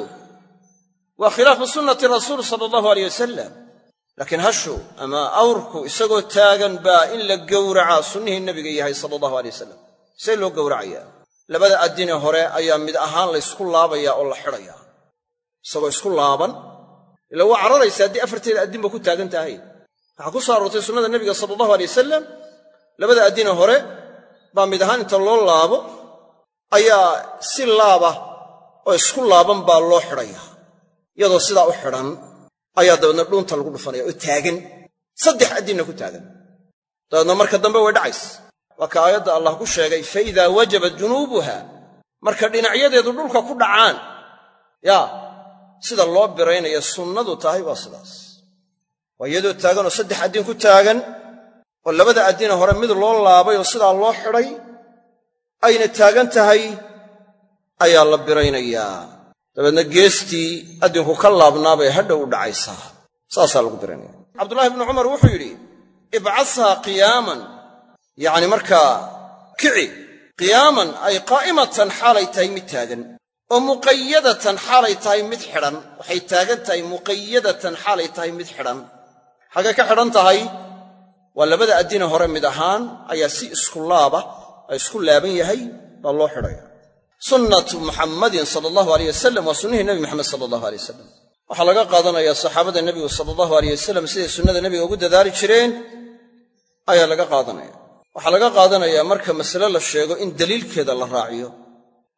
Waa khilaafu sunnati rasuul sala allahu aleyh wasalam laakiin hashu ama awrku isagoo taagan baa in la gowracaa sunnihii nebiga yahay sala allahu aley wasalam see loo gowracayaa. Labada addine hore ayaa mid ahaan laysku laabayaa oo la xidhayaa isagoo isku laaban. Ila waa cararaysa haddii afarteeda addinba ku taagan tahay. Waxaa ku soo aroortay sunnada nebiga sala allahu aley wasalam labada addine hore baa mid ahaan inta loo laabo ayaa si laaba oo isku laaban baa loo xidhayaa iyadoo sidaa u xidhan ayaa dabeedna dhuunta lagu dhufanaya oo taagan. Saddex addinna ku taagan. Dabeedna marka dambe way dhacays waa ka aayadda allah ku sheegay fa idaa wajabat junuubuha marka dhinacyadeedu dhulka ku dhacaan yaa sida loo biraynaya sunnadu tahay waa sidaas. Waa iyadoo taaganoo saddex addin ku taagan oo labada addine hore mid loo laabay oo sidaa loo xidhay ayna taagan tahay ayaa la biraynayaa. Dabeedna geestii addinku ka laabnaabay hadhow u dhacaysaa saasaa lagu biraynaya cabdullahi bnu cumar wuxuu yidhi ibcashaa qiyaaman. Yacni markaa kici. Qiyaaman ay qaa'imatan xaalay tahay mid taagan oo muqayadatan xaalay tahay mid xidhan waxay taagan tahay muqayadatan xaalay tahay mid xidhan. Xaggay ka xidhan tahay waa labada addine hore mid ahaan ayaa si isku laaba isku laaban yahay baa loo xidhaya. Sunnatu muxammadin sala allahu aleyh wasalam waa sunnihii nebi moxamed sala allahu aley wasalam waxaa laga qaadanayaa saxaabada nebigu sala allahu aleyh wasalam siday sunnada nebiga ugu dadaali jireen ayaa laga qaadanaya. Waxaa laga qaadanayaa marka masale la sheego in daliilkeeda la raaciyo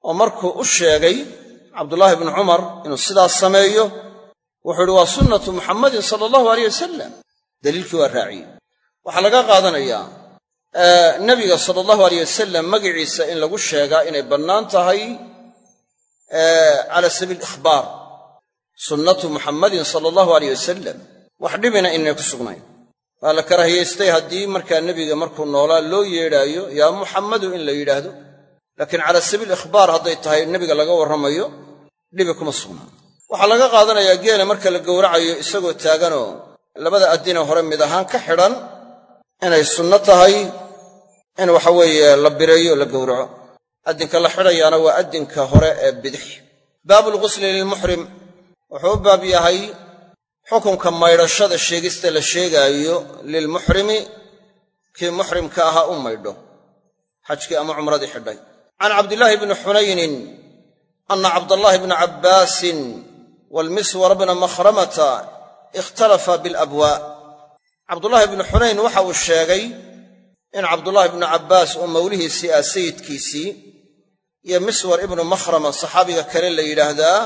oo markuu u sheegay cabdullaahi bnu cumar inuu sidaas sameeyo wuxuu idhi waa sunnatu muxammadin sala allahu aleyh wasalam daliilkii waa raaciyey. Waxaa laga qaadanayaa nebiga sala allahu aleyh wasalam magiciisa in lagu sheegaa inay bannaan tahay cala sabiil ikhbaar sunnatu muxammadin sala allahu aleyh wasalam wax dhibina inaynay ku sugnayn. Waa la karahiyaystay haddii markaa nebiga markuu noolaa loo yeedhaayo yaa muxammadu in la yidhaahdo laakiin cala sabiil ikhbaar hadday tahay nebiga laga warramayo dhibi kuma sugnaa waxaa laga qaadanayaa geela marka la gowracayo isagoo taaganoo labada addina hore mid ahaan ka xidhan inay sunno tahay in waxaweeye la bireeyo la gowraco. Addinka la xidhayaana waa addinka hore ee bidix. Baabulghusli lilmuxrim wuxuu baab yahay xukunka maydhashada sheegista la sheegaayo lilmuxrimi kii muxrimka ahaa u maydho xajkii ama cumradii xidhay can cabdillaahi bni xunaynin anna cabdallaahi bna cabbaasin waalmiswar bna makhramata ikhtalafa bilabwaa cabdullaahi bnu xunayn waxa uu sheegay in cabdullaahi bnu cabbaas uu mawlihiisii ah sayidkiisii iyo miswar ibnu makhrama saxaabiga kale la yidhaahdaa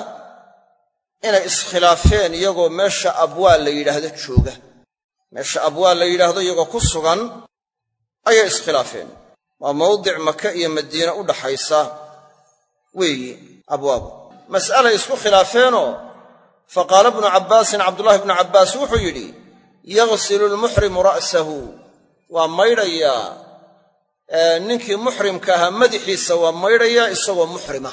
inay iskhilaafeen iyagoo meesha abwaa la yidhaahdo jooga. meesha abwaa la yidhaahdo iyagoo ku sugan ayay iskhilaafeen waa mawdic maka iyo madiine u dhaxaysa weeyi abwaabu mas'alay isku khilaafeenoo fa qaala bnu cabbaasin cabdullaahi bnu cabbaas wuxuu yidhi yaghsilu lmuxrimu ra'sahu. Waa maydhayaa ninkii muxrimka ahaa madaxiisa waa maydhayaa isagoo muxrima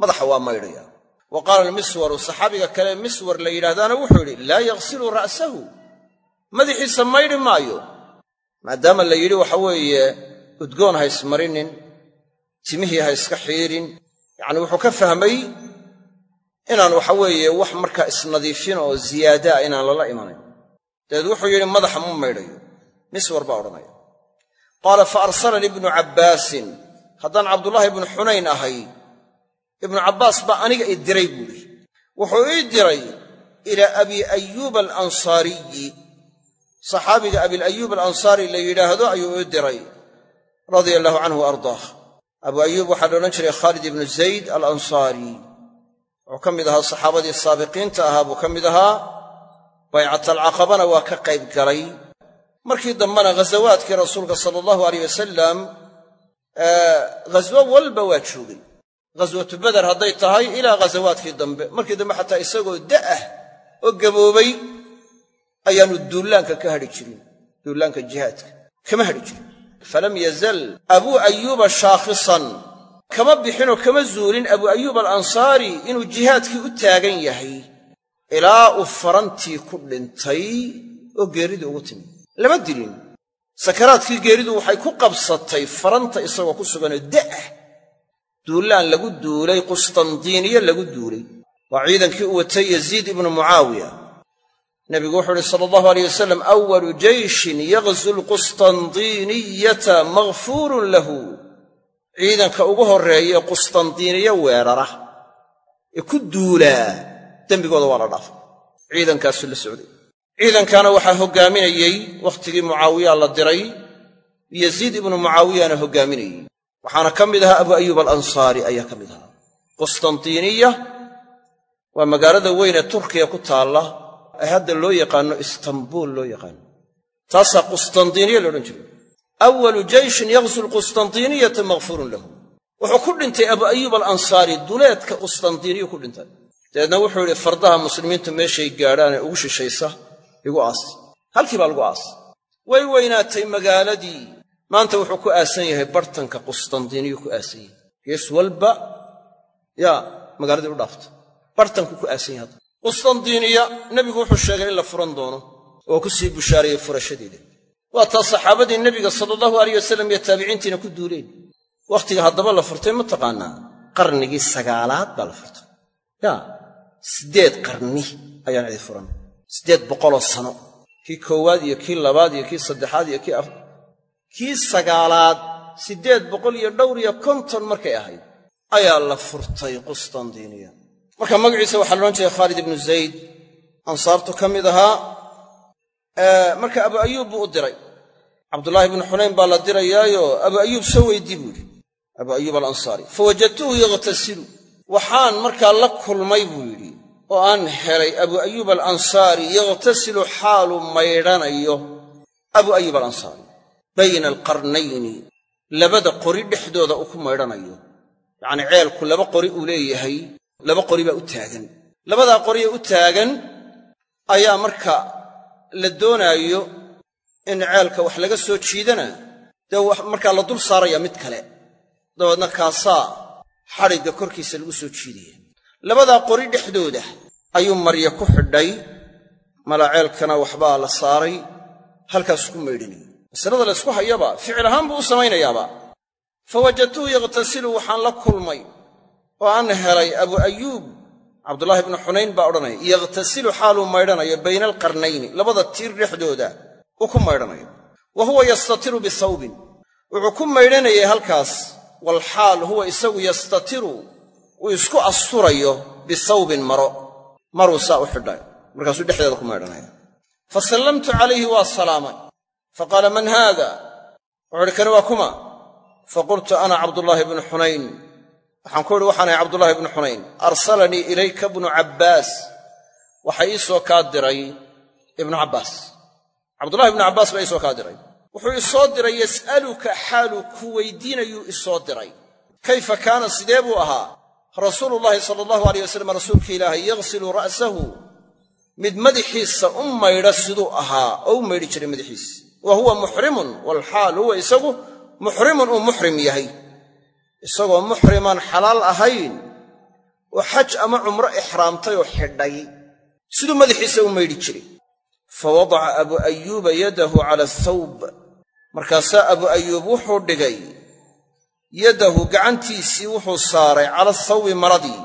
madaxa waa maydhayaa wa qaala almiswaru saxaabiga kale miswar la yidhahdaana wuxuu yidhi laa yaghsilu ra'sahu. Madaxiisa maydhi maayo maadaama la yidhi waxa weeye udgoon ha ismarinin timihii ha iska xiirin yacni wuxuu ka fahmay inaan waxa weeye wax markaa isnadiifin oo ziyaadaa inaan lala imanayn dabeed wuxuu yidhi madaxa ma maydhayo. Miswar baa odhanaya. Qaala fa arsalanii ibnu cabbaasin. Haddaan cabdullaahi ibnu xunayn ahay ibnu cabbaas baa aniga i diray buuhi wuxuu ii diray ilaa abi ayuuba alansaariyi saxaabiga abilayuub alansaari la yidhaahdo ayuu ii diray radia allahu canhu wa ardaah. Abu ayuub waxaa la odhan jiray khaalid ibnu zayd alansaari wuxuu ka mid ahaa saxaabadii saabiqiinta ahaa buu ka mid ahaa. Baycatalcaqabana waa ka qayb galay. Markii dambena ghasawaadkii rasuulka sala allahu aleyh wasalam ghaswo walba waa joogay. Ghaswatu beder hadday tahay ilaa ghasawaadkii dambe. Markii dambe xataa isagoo da'ah oo gaboobay ayaannu duullaanka ka hadhi jirin. Duullaanka jihaadka kama hadhi jirin falam yazal abuu ayuuba shaakhisan kama bixinoo kama zuulin abuu ayuub alansaari inuu jihaadkii u taagan yahay ilaa uu farantii ku dhintay oo geeridii ugu timi lama dilin sakaraadkii geeridu waxay ku qabsatay faranta isagoo ku suganoo da'ah duullaan lagu duulay qustandiiniye lagu duulay waa ciidankii u watay yaziid ibnu mucaawiya nebigu wuxuu uhi sala allahu aleyh wasalam awalu jeyshin yaghzu lqustandiiniyata maghfuurun lahu. Ciidanka ugu horreeya ee qustandiiniye weerara. Ee ku duulaa dembigooda waa la dhaafay. Ciidankaasuu la socday. Ciidankaana waxaa hoggaaminayey wakhtigii mucaawiya la diray yaziid ibnu mucaawiyana hoggaaminayey. Waxaana ka mid ahaa abu ayuub alansaari ayaa ka mid ahaa. Qustandiiniya waa magaalada weyn ee turkiya ku taalla ee hadda loo yaqaanno istanbuul loo yaqaano. Taasaa qustandiiniya laodhan jiray. Awalu jeyshin yaghsu lqustandiiniyata maghfuurun lahu. Wuxuu ku dhintay abu ayuub alansaari duleedka qustandiiniyu ku dhintay. Dabeedna wuxuu yidhi fardaha muslimiintu meeshay gaadhaan ee ugu shishaysa igu aas. Halkii baa lagu aas. Way weynaatay magaaladii. Maanta wuxuu ku aasan yahay bartanka qustandiiniyu ku aasan yahay. Gees walba yaa magaaladii u dhaafta bartanku ku aasan yahay qustandiiniya nebigu wuxuu sheegay in la furan doono oo ku sii bushaarayey furashadeeda waa taa saxaabadii nebiga sala allahu aleyh wasalam iyo taabiciintiina ku duuleen. Wakhtiga haddaba la furtay ma taqaanaa? Qarnigii sagaalaad baa la furtay. Yaa siddeed qarni ayaan cidi furan. Siddeed boqoloo sano. Kii koowaad iyo kii labaad iyo kii saddexaad iyo kii kii sagaalaad siddeed boqol iyo dhowr iyo konton markay ahayd ayaa la furtay qustandiiniya marka magaciisa waxaa la odhan jiray khaalid ibnu zayd ansaartu ka mid ahaa. Marka abu ayuub buu u diray. Cabdullaahi ibnu xunayn baa la dirayaayo abu ayuub soo weydii buu yidhi. Abu ayuub alansaari fa wajadtuhu yakhtasilu waxaan markaa la kulmay buu yidhi oo aan helay abu ayuub alansaari yakhtasilu xaalu maydhanayo. Abu ayuub alansaari bayna alqarnayni labada qori dhexdooda uu ku maydhanayo. Yacnii ceelku laba qori uu leeyahay laba qori baa u taagan. Labadaa qoriye u taagan ayaa marka la doonaayo in ceelka wax laga soo jiidana dee markaa la dul saaraya mid kale. Dabeedna kaasaa xadhigga korkiisa lagu soo jiidaya. Labadaa qori dhexdooda ayuu marya ku xidhay malaaceelkana waxbaa la saaray halkaasu ku maydhanaya masalada laysku hayaba ficil ahaan buu u samaynayaaba. Fa wajadtuhu waxaan la kulmay oo aan helay abu ayuub cabdullaahi ibnu xunayn baa odhanaya yakhtasilu xaaluu maydhanayo bayna alqarnayni labada tiir dhexdooda uu ku maydhanayo. Wa huwa yastatiru bisawbin. Wuxuu ku maydhanayay halkaas walxaal huwa isagu yastatiru uu isku asturayo bisawbin maro. Maruu saa u xidhay markaasuu dhexdeeda ku maydhanaya. Fa sallamtu calayhi waa salaamay fa qaala man haada? Wuxuu uhi kani waa kuma? Fa qultu ana cabdullaahi ibnu xunayn waxaan ku idhi waxaanahay cabdullaahi ibnu xunayn. Arsalanii ilayka bnu cabbaas. Waxa ii soo kaa diray ibnu cabbaas. Cabdullahi ibnu cabbaas baa ii soo kaa diray. Wuxuu isoo diray yas'aluka xaaluu ku weydiinayuu isoo diray. Kayfa kaana? Sidee buu ahaa. Rasuulullaahi sala allahu alayh wasalam rasuulka ilaahay yaghsilu ra'sahu. Mid madaxiisa u maydha siduu ahaa. Oo u maydhi jiray madaxiisa wa huwa muxrimun walxaal huwa isagu muxrimun uu muxrim yahay isagoo muxrimaan xalaal ahayn oo xaj ama cumro ixraamtay oo xidhay siduu madaxiisa u maydhi jiray. Fa wadaca abu ayuuba yadahu cala athawb markaasaa abu ayuub wuxuu dhigay yadahu gacantiisii wuxuu saaray cala athawbi maradii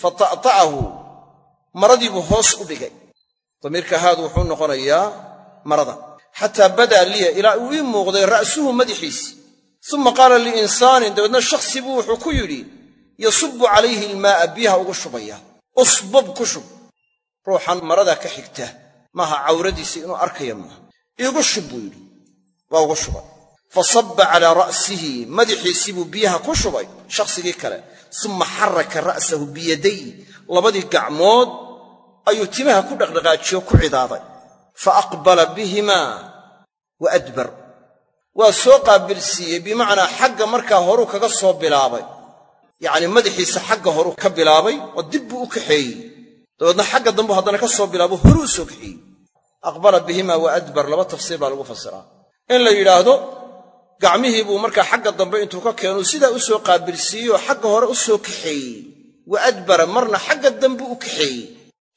fa ta'ta'ahu maradii buu hoos u dhigay. Damiirka haadu wuxuu noqonayaa marada. Xataa badaa liya ilaa uu ii muuqday ra'suhu madaxiisi uma qaala liinsaanin dabeedna shakhsi buu wuxuu ku yidhi yasubu calayhi ilmaa'a biyaha ugu shubaya usbub ku shub ruuxan maradaa ka xigta maaha cawradiisa inuu arkaya maaha iigu shub buu yidhi waa ugu shubay fa sabba calaa ra'sihi madaxiisii buu biyaha ku shubay shakhsigii kale summa xaraka ra'sahu biyaday labadii gacmood ayuu timaha ku dhaqdhaqaajiyo ku cidaaday fa aqbala bihimaa wa adbar waa soo qaabilsiiyey bimacnaa xagga markaa horuu kaga soo bilaabay. Yacnii madaxiisa xagga horuu ka bilaabay oo dib buu u kaxeeyey. Dabeedna xagga dambu haddana ka soo bilaabo horuu soo kaxeeyey. Aqbala bihimaa wa adbar laba tafsiir baa lagu fasiraa in la yidhaahdo gacmihii buu markaa xagga dambe intuu ka keenuu sidaa u soo qaabilsiiyey oo xagga hore u soo kaxeeyey. Wa adbara marna xagga dambu u kaxeeyey.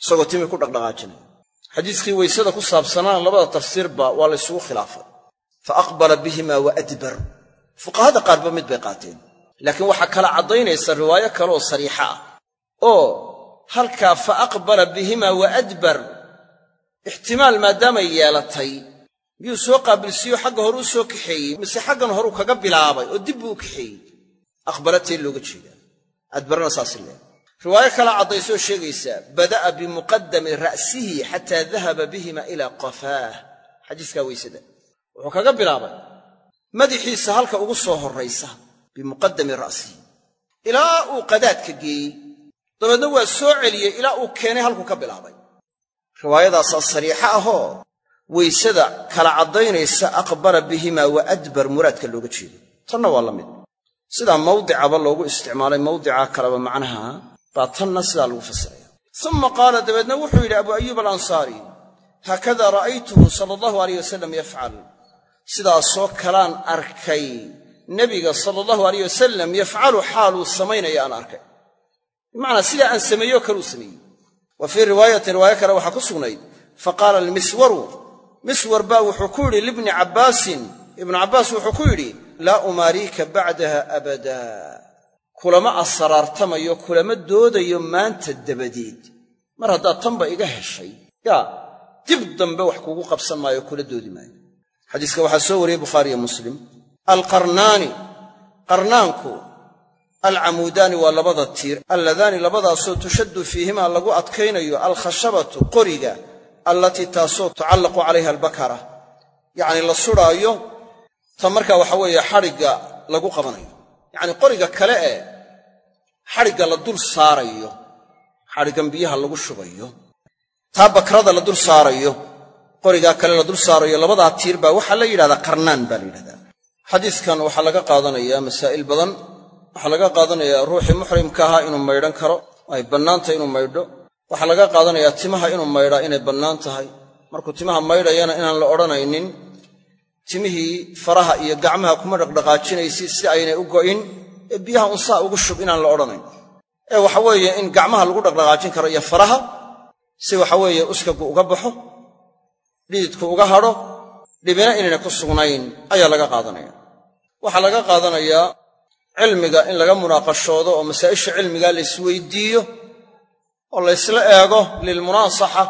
Isagoo timi ku dhaqdhaqaajinay. Xadiiskii weysada ku saabsanaan labada tafsiirba waa la ysugu khilaafay fa aqbala bihimaa wa adbar fuqahada qaarba mid bay qaateen laakiin waxaa kala caddaynaysa riwaayo kaleoo sariixa ah oo halkaa fa aqbala bihimaa wa adbar ixtimaal maadaamay yeelatay miyuu soo qaabilsiiyo xagga hore u soo kaxeeyey mise xaggan horuu kaga bilaabay oo dib buu u kaxeeyey aqbalatee looga jeedaa adbarna saasi leeh riwaayo kala caddaysoo sheegaysaa bada'a bimuqaddami ra'sihi xataa dahaba bihima ilaa qafaah xadiiskaa weysada wuxuu kaga bilaabay madaxiisa halka ugu soo horraysa bimuqaddami ra'sihi ilaa uu qadaadka geeyey dabeedna waa soo celiyey ilaa uu keenay halkuu ka bilaabay. Riwaayadaasaa sariixa ahoo weysada kala caddaynaysa aqbala bihimaa wa adbar muraadka looga jeedo. Tanna waa la mid. Sidaa mawdicaba loogu isticmaalay mawdica kaleba macnaha baa tanna sidaa lagu fasiraya. Uma qaala dabeedna wuxuu yidhi abu ayuub alansaari haakada ra'aytuhu sala allahu alayh wasalam yafcal sidaasoo kalaan arkay nebiga sala allahu alayh wasalam yafcalu xaaluu samaynaya aan arkay. Bimacnaa sidaa aan sameeyo kaluu sameeyey. Wa fii riwaayatin riwaayo kale waxaa ku sugnayd fa qaala almiswaru miswar baa wuxuu ku yidhi libni cabbaasin ibnu cabbaas wuxuu ku yidhi laa umaariika bacdaha abadaa kulama asaraartamayo kulama doodayo maanta dabadeed. Mar haddaad tanba iga heshay yaa dib dambe wax kugu qabsan maayo kula doodi maayo xadiiska waxaa soo wariyey bukhaariyo muslim. Alqarnaani qarnaanku alcamuudaani waa labada tiir. Alladaani labadaasoo tushaddu fiihimaa lagu adkaynayo alkhashabatu qoriga allatii taasoo tucallaqu calayha albakara. Yacnii la sudhaayo ta marka waxa weeye xadhigga lagu qabanayo. Yacnii qoriga kale ee xadhigga la dul saarayo xadhiggan biyaha lagu shubayo taa bakrada la dul saarayo qorigaa kale la dul saarayo labadaa tiir baa waxaa la yidhahdaa qarnaan baa la yidhahdaa. Xadiiskan waxaa laga qaadanayaa masaa'il badan waxaa laga qaadanayaa ruuxii muxrimka ahaa inuu maydhan karo ay bannaantahay inuu maydho waxaa laga qaadanayaa timaha inuu maydhaa inay bannaan tahay. Markuu timaha maydhayana inaan la odhanaynin timihii faraha iyo gacmaha kuma dhaqdhaqaajinaysid si aynay u go'in ee biyaha unsaa ugu shub inaan la odhanayn. Ee waxa weeye in gacmaha lagu dhaqdhaqaajin karo iyo faraha si waxa weeye uskagu uga baxo dhididku uga hadho dhibina inayna ku sugnayn ayaa laga qaadanaya. Waxaa laga qaadanayaa cilmiga in laga munaaqashoodo oo masaa'isha cilmiga la isweydiiyo oo laysla eego lilmunaasaxa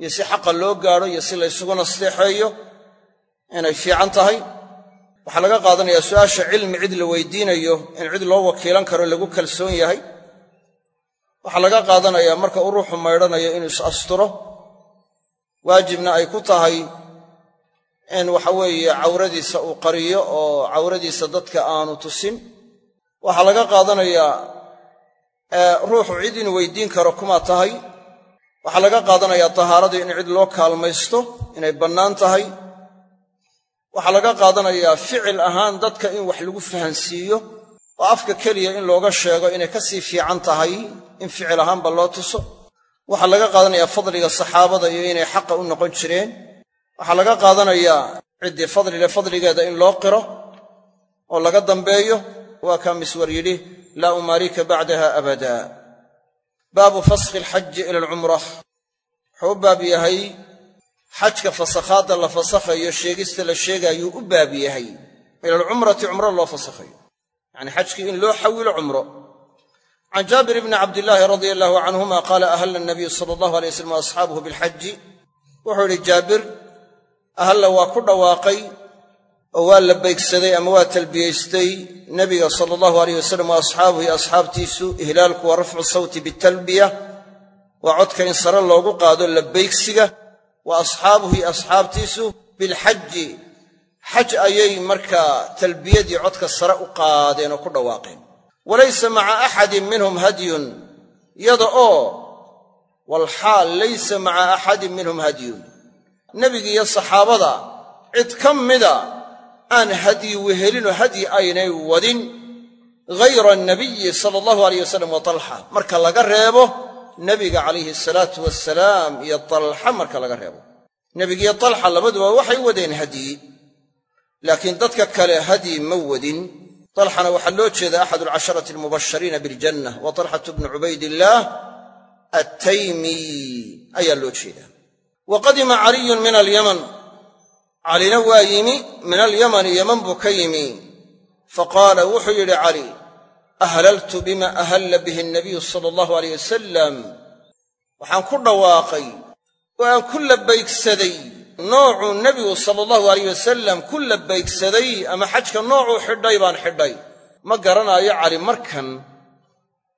iyo si xaqa loo gaadho iyo si laysugu nasteexeeyo inay fiican tahay. Waxaa laga qaadanayaa su'aasha cilmi cid la weydiinayo in cid loo wakiilan karo lagu kalsoon yahay. Waxaa laga qaadanayaa marka uu ruuxu maydhanayo inuu is asturo waajibna ay ku tahay in waxa weeye cawradiisa uu qariyo oo cawradiisa dadka aanu tusin. Waxaa laga qaadanayaa ruuxu cid inuu weydiin karo kuma tahay. Waxaa laga qaadanayaa tahaaradii in cid loo kaalmaysto inay bannaan tahay. Waxaa laga qaadanayaa ficil ahaan dadka in wax lagu fahansiiyo oo afka keliya in looga sheego inay ka sii fiican tahay in ficil ahaanba loo tuso waxaa laga qaadanayaa fadliga saxaabada iyo inay xaqa u noqon jireen. Waxaa laga qaadanayaa ciddii fadlile fadligeeda in loo qiro oo laga dambeeyo waa kaa miswar yidhi laa umaarika bacdaha abada. Baabu faskhi alxaji ila alcumra. Wuxuu u baab yahay xajka fasakhaadda la fasakhayo sheegista la sheegaayuu u baab yahay. Ila alcumrati cumro loo fasakhayo. Yacni xajkii in loo xawilo cumro can jaabir bni cabdillaahi radia allahu canhuma qaala ahalla anabiyu sala allahu alay waslam wa asxaabuhu bilxaji wuxuu yidhi jaabir ahalla waa ku dhawaaqay oo waa la beegsaday ama waa talbiyaystay nebiga sala allahu alayh wasalam wa asxaabuhu iyo asxaabtiisu ihlaalku waa rafcu sawti bitalbiya waa codka in sare loogu qaado labeygsiga wa asxaabuhu iyo asxaabtiisu bilxaji xaj ayay markaa talbiyadii codka sare u qaadeen ku dhawaaqeen walaysa maca axadin minhum hadyun yada oo walxaal laysa maca axadin minhum hadyun. Nebigiiyo saxaabada cid ka mida aan hadyi wehelinoo hadyi aynay wadin ghayra anabiyi sala allahu alayh wasalam wa talxa marka laga reebo nebiga calayhi salaatu wasalaam iyo talxa marka laga reebo. Nebigiiyo talxa labaduba waxay wadeen hadyi laakiin dadka kale hadyi ma wadin talxana waxaa loo jeeda axadu alcasharati almubashariina biljanna wa talxatu bnu cubaydillaah attaymi ayaa loo jeedaa wa qadima caliyun min alyaman calina waa yimi min alyamani yaman buu ka yimi faqaala wuxuu yidhi cali ahlaltu bima ahalla bihi nabiyu sala allahu alayh wasalam waxaan ku dhawaaqay oo aan ku labaygsaday noocuu nebigu sala allahu alayh wasalam ku labaygsaday ama xajka noocuu xidhay baan xidhay. Ma garanaayo cali markan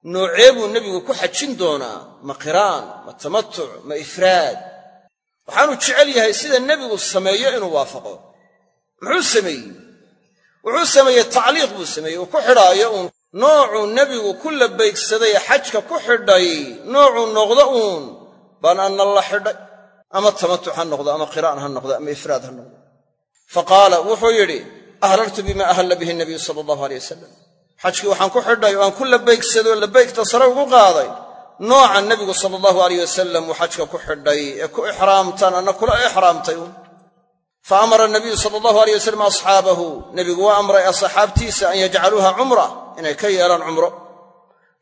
noocee buu nebigu ku xajin doonaa? Ma qiraan ma tamatuc ma ifraad. Waxaanu jecel yahay sida nebigu sameeyo inuu waafaqo. Muxuu sameeyey? Wuxuu sameeyey tacliiq buu sameeyey. Uu ku xidhaayo uun. Noocuu nebigu ku labaygsaday ee xajka ku xidhay noocuu noqdo uun. Baan anna la xidhay ama tamatuc ha noqdo ama qiraan ha noqdo ama ifraad ha noqdo. Fa qaala wuxuu yidhi ahlaltu bima ahalla bihi nabiyu sala allahu aleyh wasalam xajkii waxaan ku xidhay oo aan ku labaygsadoo labaygta sare ugu qaaday nooca nebigu sala allahu alayh wasalam uu xajka ku xidhay ee ku ixraamtaan anna kula ixraamtay uun. Fa amara nabiyu sala allahu aleyh wasalam asxaabahu nebigu waa amray asxaabtiisa an yajcaluuha cumra inay ka yeelaan cumro.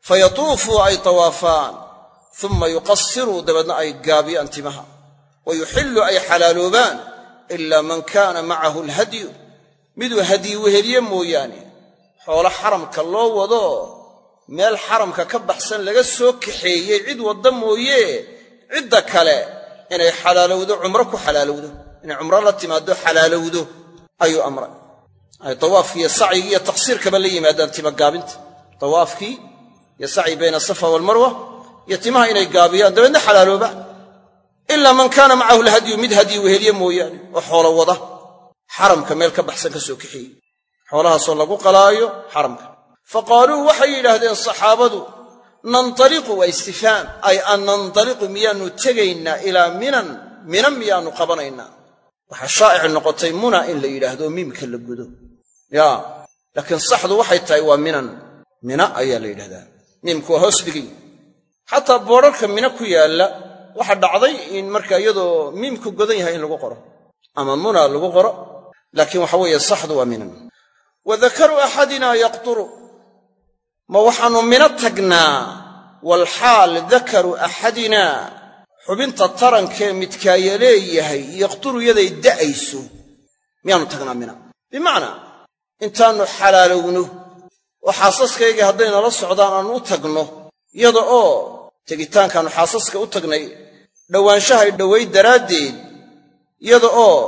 Fayatuufuu ay tawaafaan uma yuqasiruu dabeedna ay gaabiyaan timaha wa yuxillu ay xalaaloobaan ilaa man kaana macahu alhadyu miduu hadyi weheliye mooyaane xoolo xaramka loo wado meel xaramka ka baxsan laga soo kaxeeyey cid wadda mooye cidda kale inay xalaalowdo cumro ku xalaalowdo inay cumro la timaado xalaalowdo ayuu amray ay tawaafkii iyo sacyigii iyo taqsiirkaba la yimaadaan tima gaabinta tawaafkii iyo sacyi bayna safa waalmarwa iyo timaha inay gaabiyaan dabeedna xalaaloobaan ilaa man kaana macahu alhadyu mid hadyi weheliye mooyaane. Oo xoolo wada. Xaramka meel ka baxsan ka soo kaxeeyey xoolahaasoo lagu qalaayo xaramka. Fa qaaluu waxay yidhaahdeen saxaabadu nantaliqu waa istifhaam ay an nantaliqu miyaannu tegaynaa ilaa minan minan miyaannu qabanaynaa. Waxaa shaa'ic noqotay muna in la yidhaahdo miimka la gudo. Yaa laakiin saxdu waxay tahay waa minan. Mina ayaa la yidhahdaa. Miimku waa hoos dhigay. Xataa boodharka mina ku yaalla waxaa dhacday in marka iyadoo miimku godan yahay in lagu qoro ama muna lagu qoro laakiin waxa weeye saxdu waa minan. Wa dakaru axadina yaqturu. Ma waxaannu mino tagnaa? Walxaal dakaru axadina. Xubinta tarankee midkaaya leeyahay yaqturu yaday da'ayso miyaannu tagnaa mina. Bimacnaa intaannu xalaalowno oo xaasaskaygii hadday nala socdaan aannu u tagno yada oo tegitaankaannu xaasaska u tagnay dhowaanshahay dhowayd daraaddeed yada oo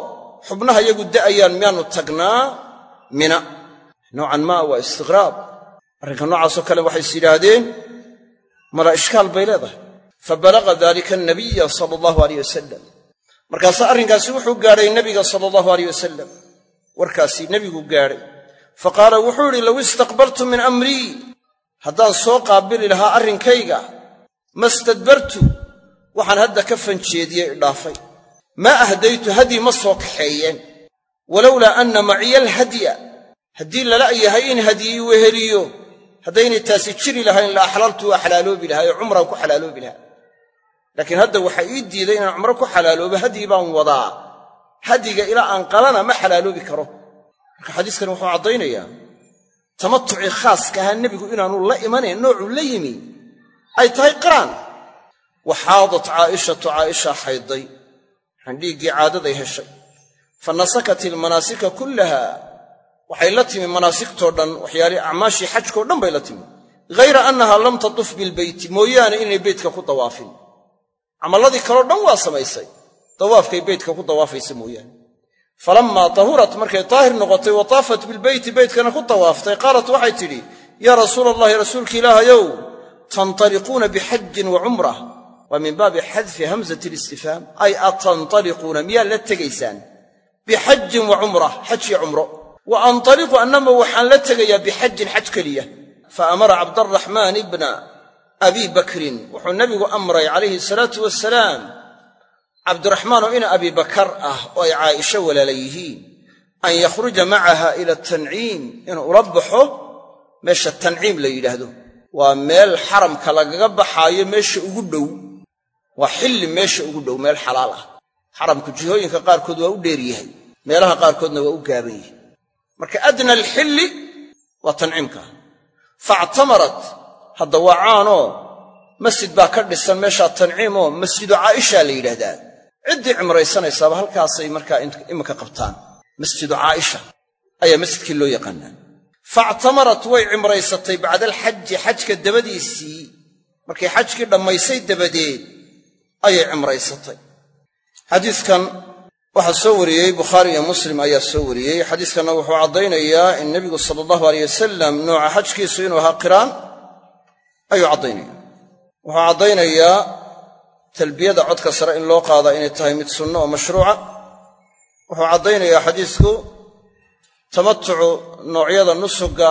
xubnaha yagu da'ayaan miyaannu tagnaa? Mina. Noocan maa waa istiqraab. Arrinka noocaasoo kale waxay is yidhaahdeen mala ishkaal bay leedahay. Fa balaqa dalika anabiya sala allahu aleyh wasalam markaasaa arrinkaasi wuxuu gaadhay nebiga sala allahu aleyh wasalam warkaasi nebigu gaadhay fa qaala wuxuu idhi low istaqbaltu min amrii haddaan soo qaabili lahaa arrinkayga ma stadbartu waxaan hadda ka fanjeediyey idhaafay maa ahdaytu? Hadyi ma soo kaxeeyeen. Walowlaa anna maciya alhadya haddii lala yahay in hadyi i weheliyo haddaynay taasi jiri lahayn la axlaltu waa xalaaloobi lahaa ee cumraan ku xalaaloobi lahaa. Laakiin hadda waxaa ii diiday inaan cumro ku xalaaloobo hadyi baan wadaa. Hadyiga ilaa aan qalana ma xalaaloobi karo. Marka xadiiskani wuxuu caddaynayaa tamatucii khaaska ahaa nebigu inaanu la imanayn noocuu la yimi ay tahay qiraan. Wa xaadat caa'ishatu caaisha xayday. Waxaan dhiiggii caadaday heshay. Fa nasakat ilmanaasika kullaha. Waxay la timi manaasigtoo dhan waxyaalihii acmaashii xajkao dhan bay la timi. Ghayra annaha lam tatuf bilbeyti mooyaane inay beytka ku dawaafin. Camalladii kaleo dhan waa samaysay. Dawaafkay beytka ku dawaafaysa mooyaane. Falammaa tahurat markay daahir noqotay wa taafat bilbeyti beytkana ku dawaaftay qaalat waxay tidhi yaa rasuula allahi rasuulka ilaahayow tantaliquuna bixajin wa cumrah waa min baabi xadfi hamzati listifhaam ay atantaliquuna miyaa la tegaysaan bixajin wa cumrah xaj iyo cumro wa antaliqu annama waxaan la tegayaa bixajin xaj keliya fa amara cabdaraxmaan ibna abi bakrin wuxuu nebigu amray calayhi salaatu wasalaam cabdiraxmaan oo ina abi bakar ah oo ay caaisho walaala yihiin an yakhruja macaha ila tanciim inuu ula meesha tanciim la yidhaahdo waa meel xaramka lagaga baxaayo meesha ugu dhow. Waa xilli meesha ugu dhow meel xalaal ah. Xaramku jihooyinka qaarkood waa u dheer yahay. Meelaha qaarkoodna waa u gaaban yahay. Marka adna alxilli waa tanciimka faactamarat hadda waa caanoo masjid baa ka dhisan meeshaa tanciimoo masjidu caaisha la yidhaahdaa ciddii cimraysanaysaaba halkaasay markaa iminka qabtaan. Masjidu caaisha ayaa masjidkii loo yaqaanaa faactamarat way cimraysatay bacda alxaji xajka dabadiisii markay xajkii dhammaysay dabadeed ayay cimraysatay. xadiidkan waxaa soo wariyey bukhaari iyo muslim ayaa soo wariyey. xadiiskanna wuxuu caddaynayaa in nebigu sala allahu aleyh wasalam nooca xajkiisu inuu ahaa qiraan ayuu caddaynaya wuxuu caddaynayaa talbiyada codka sare in loo qaadaa inay tahay mid sunno oo mashruuca wuxuu caddaynayaa xadiisku tamatucu noocyada nusuga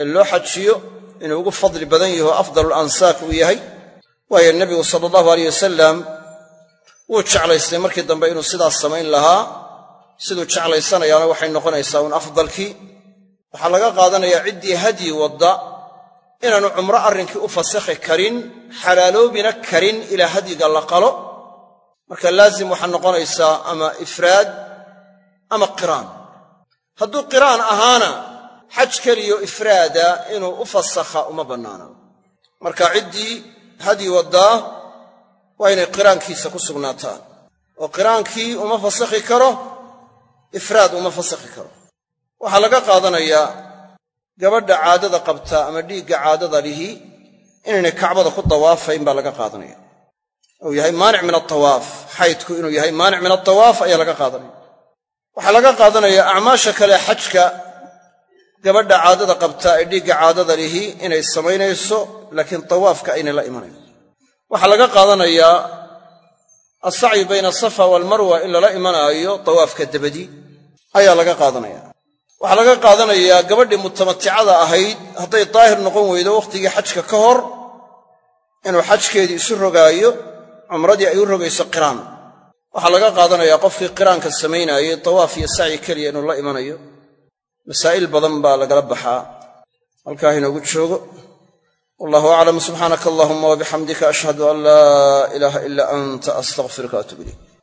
ee loo xajiyo inuu ugu fadli badan yaho afdalul ansaak uu yahay waayo nebigu sala allahu aleyh wasalam wuu jeclaystay markii dambe inuu sidaas samayn lahaa. Siduu jeclaysanayaana waxay noqonaysaa uun afdalkii. Waxaa laga qaadanayaa ciddii hadyi wadda inaanu cumro arrinkii u fasakhi karin xalaaloobina karin ilaa hadyiga la qalo. Marka laazim waxaa noqonaysaa ama ifraad ama qiraan hadduu qiraan ahaana xaj keliyo ifraada inuu u fasakha uma bannaana marka ciddii hadyi waddaa waa inay qiraankiisa ku sugnaataan. Oo qiraankii uma fasakhi karo ifraad uma fasakhi karo. Waxaa laga qaadanayaa gabadha caadada qabta ama dhiigga caadada lihi inaynay kacbada ku dawaafayn baa laga qaadanaya. Uu yahay maanic min atawaaf xaydku inuu yahay maanic min atawaaf ayaa laga qaadanaya waxaa laga qaadanayaa acmaasha kale xajka gabadha caadada qabta ee dhiigga caadada lihi inay samaynayso laakiin tawaafka aynay la imanayn. Waxaa laga qaadanayaa alsacyu bayna asafa waalmarwa in lala imanaayo tawaafka dabadii ayaa laga qaadanaya. Waxaa laga qaadanayaa gabadhii mutamaticada ahayd hadday daahir noqon weydo wakhtigii xajka ka hor inuu xajkeedii isu rogaayo cumradii ay u rogayso qiraan waxaa laga qaadanayaa qofkii qiraanka samaynaayey tawaaf iyo sacyi keliya inuu la imanayo. Masaa'il badan baa lagala baxaa. Halkaa inoogu joogo. Wallahu aclam subxaanaka allahuma wabixamdika ashhadu an laa ilaaha ilaa anta astaqfiruka atub ilayk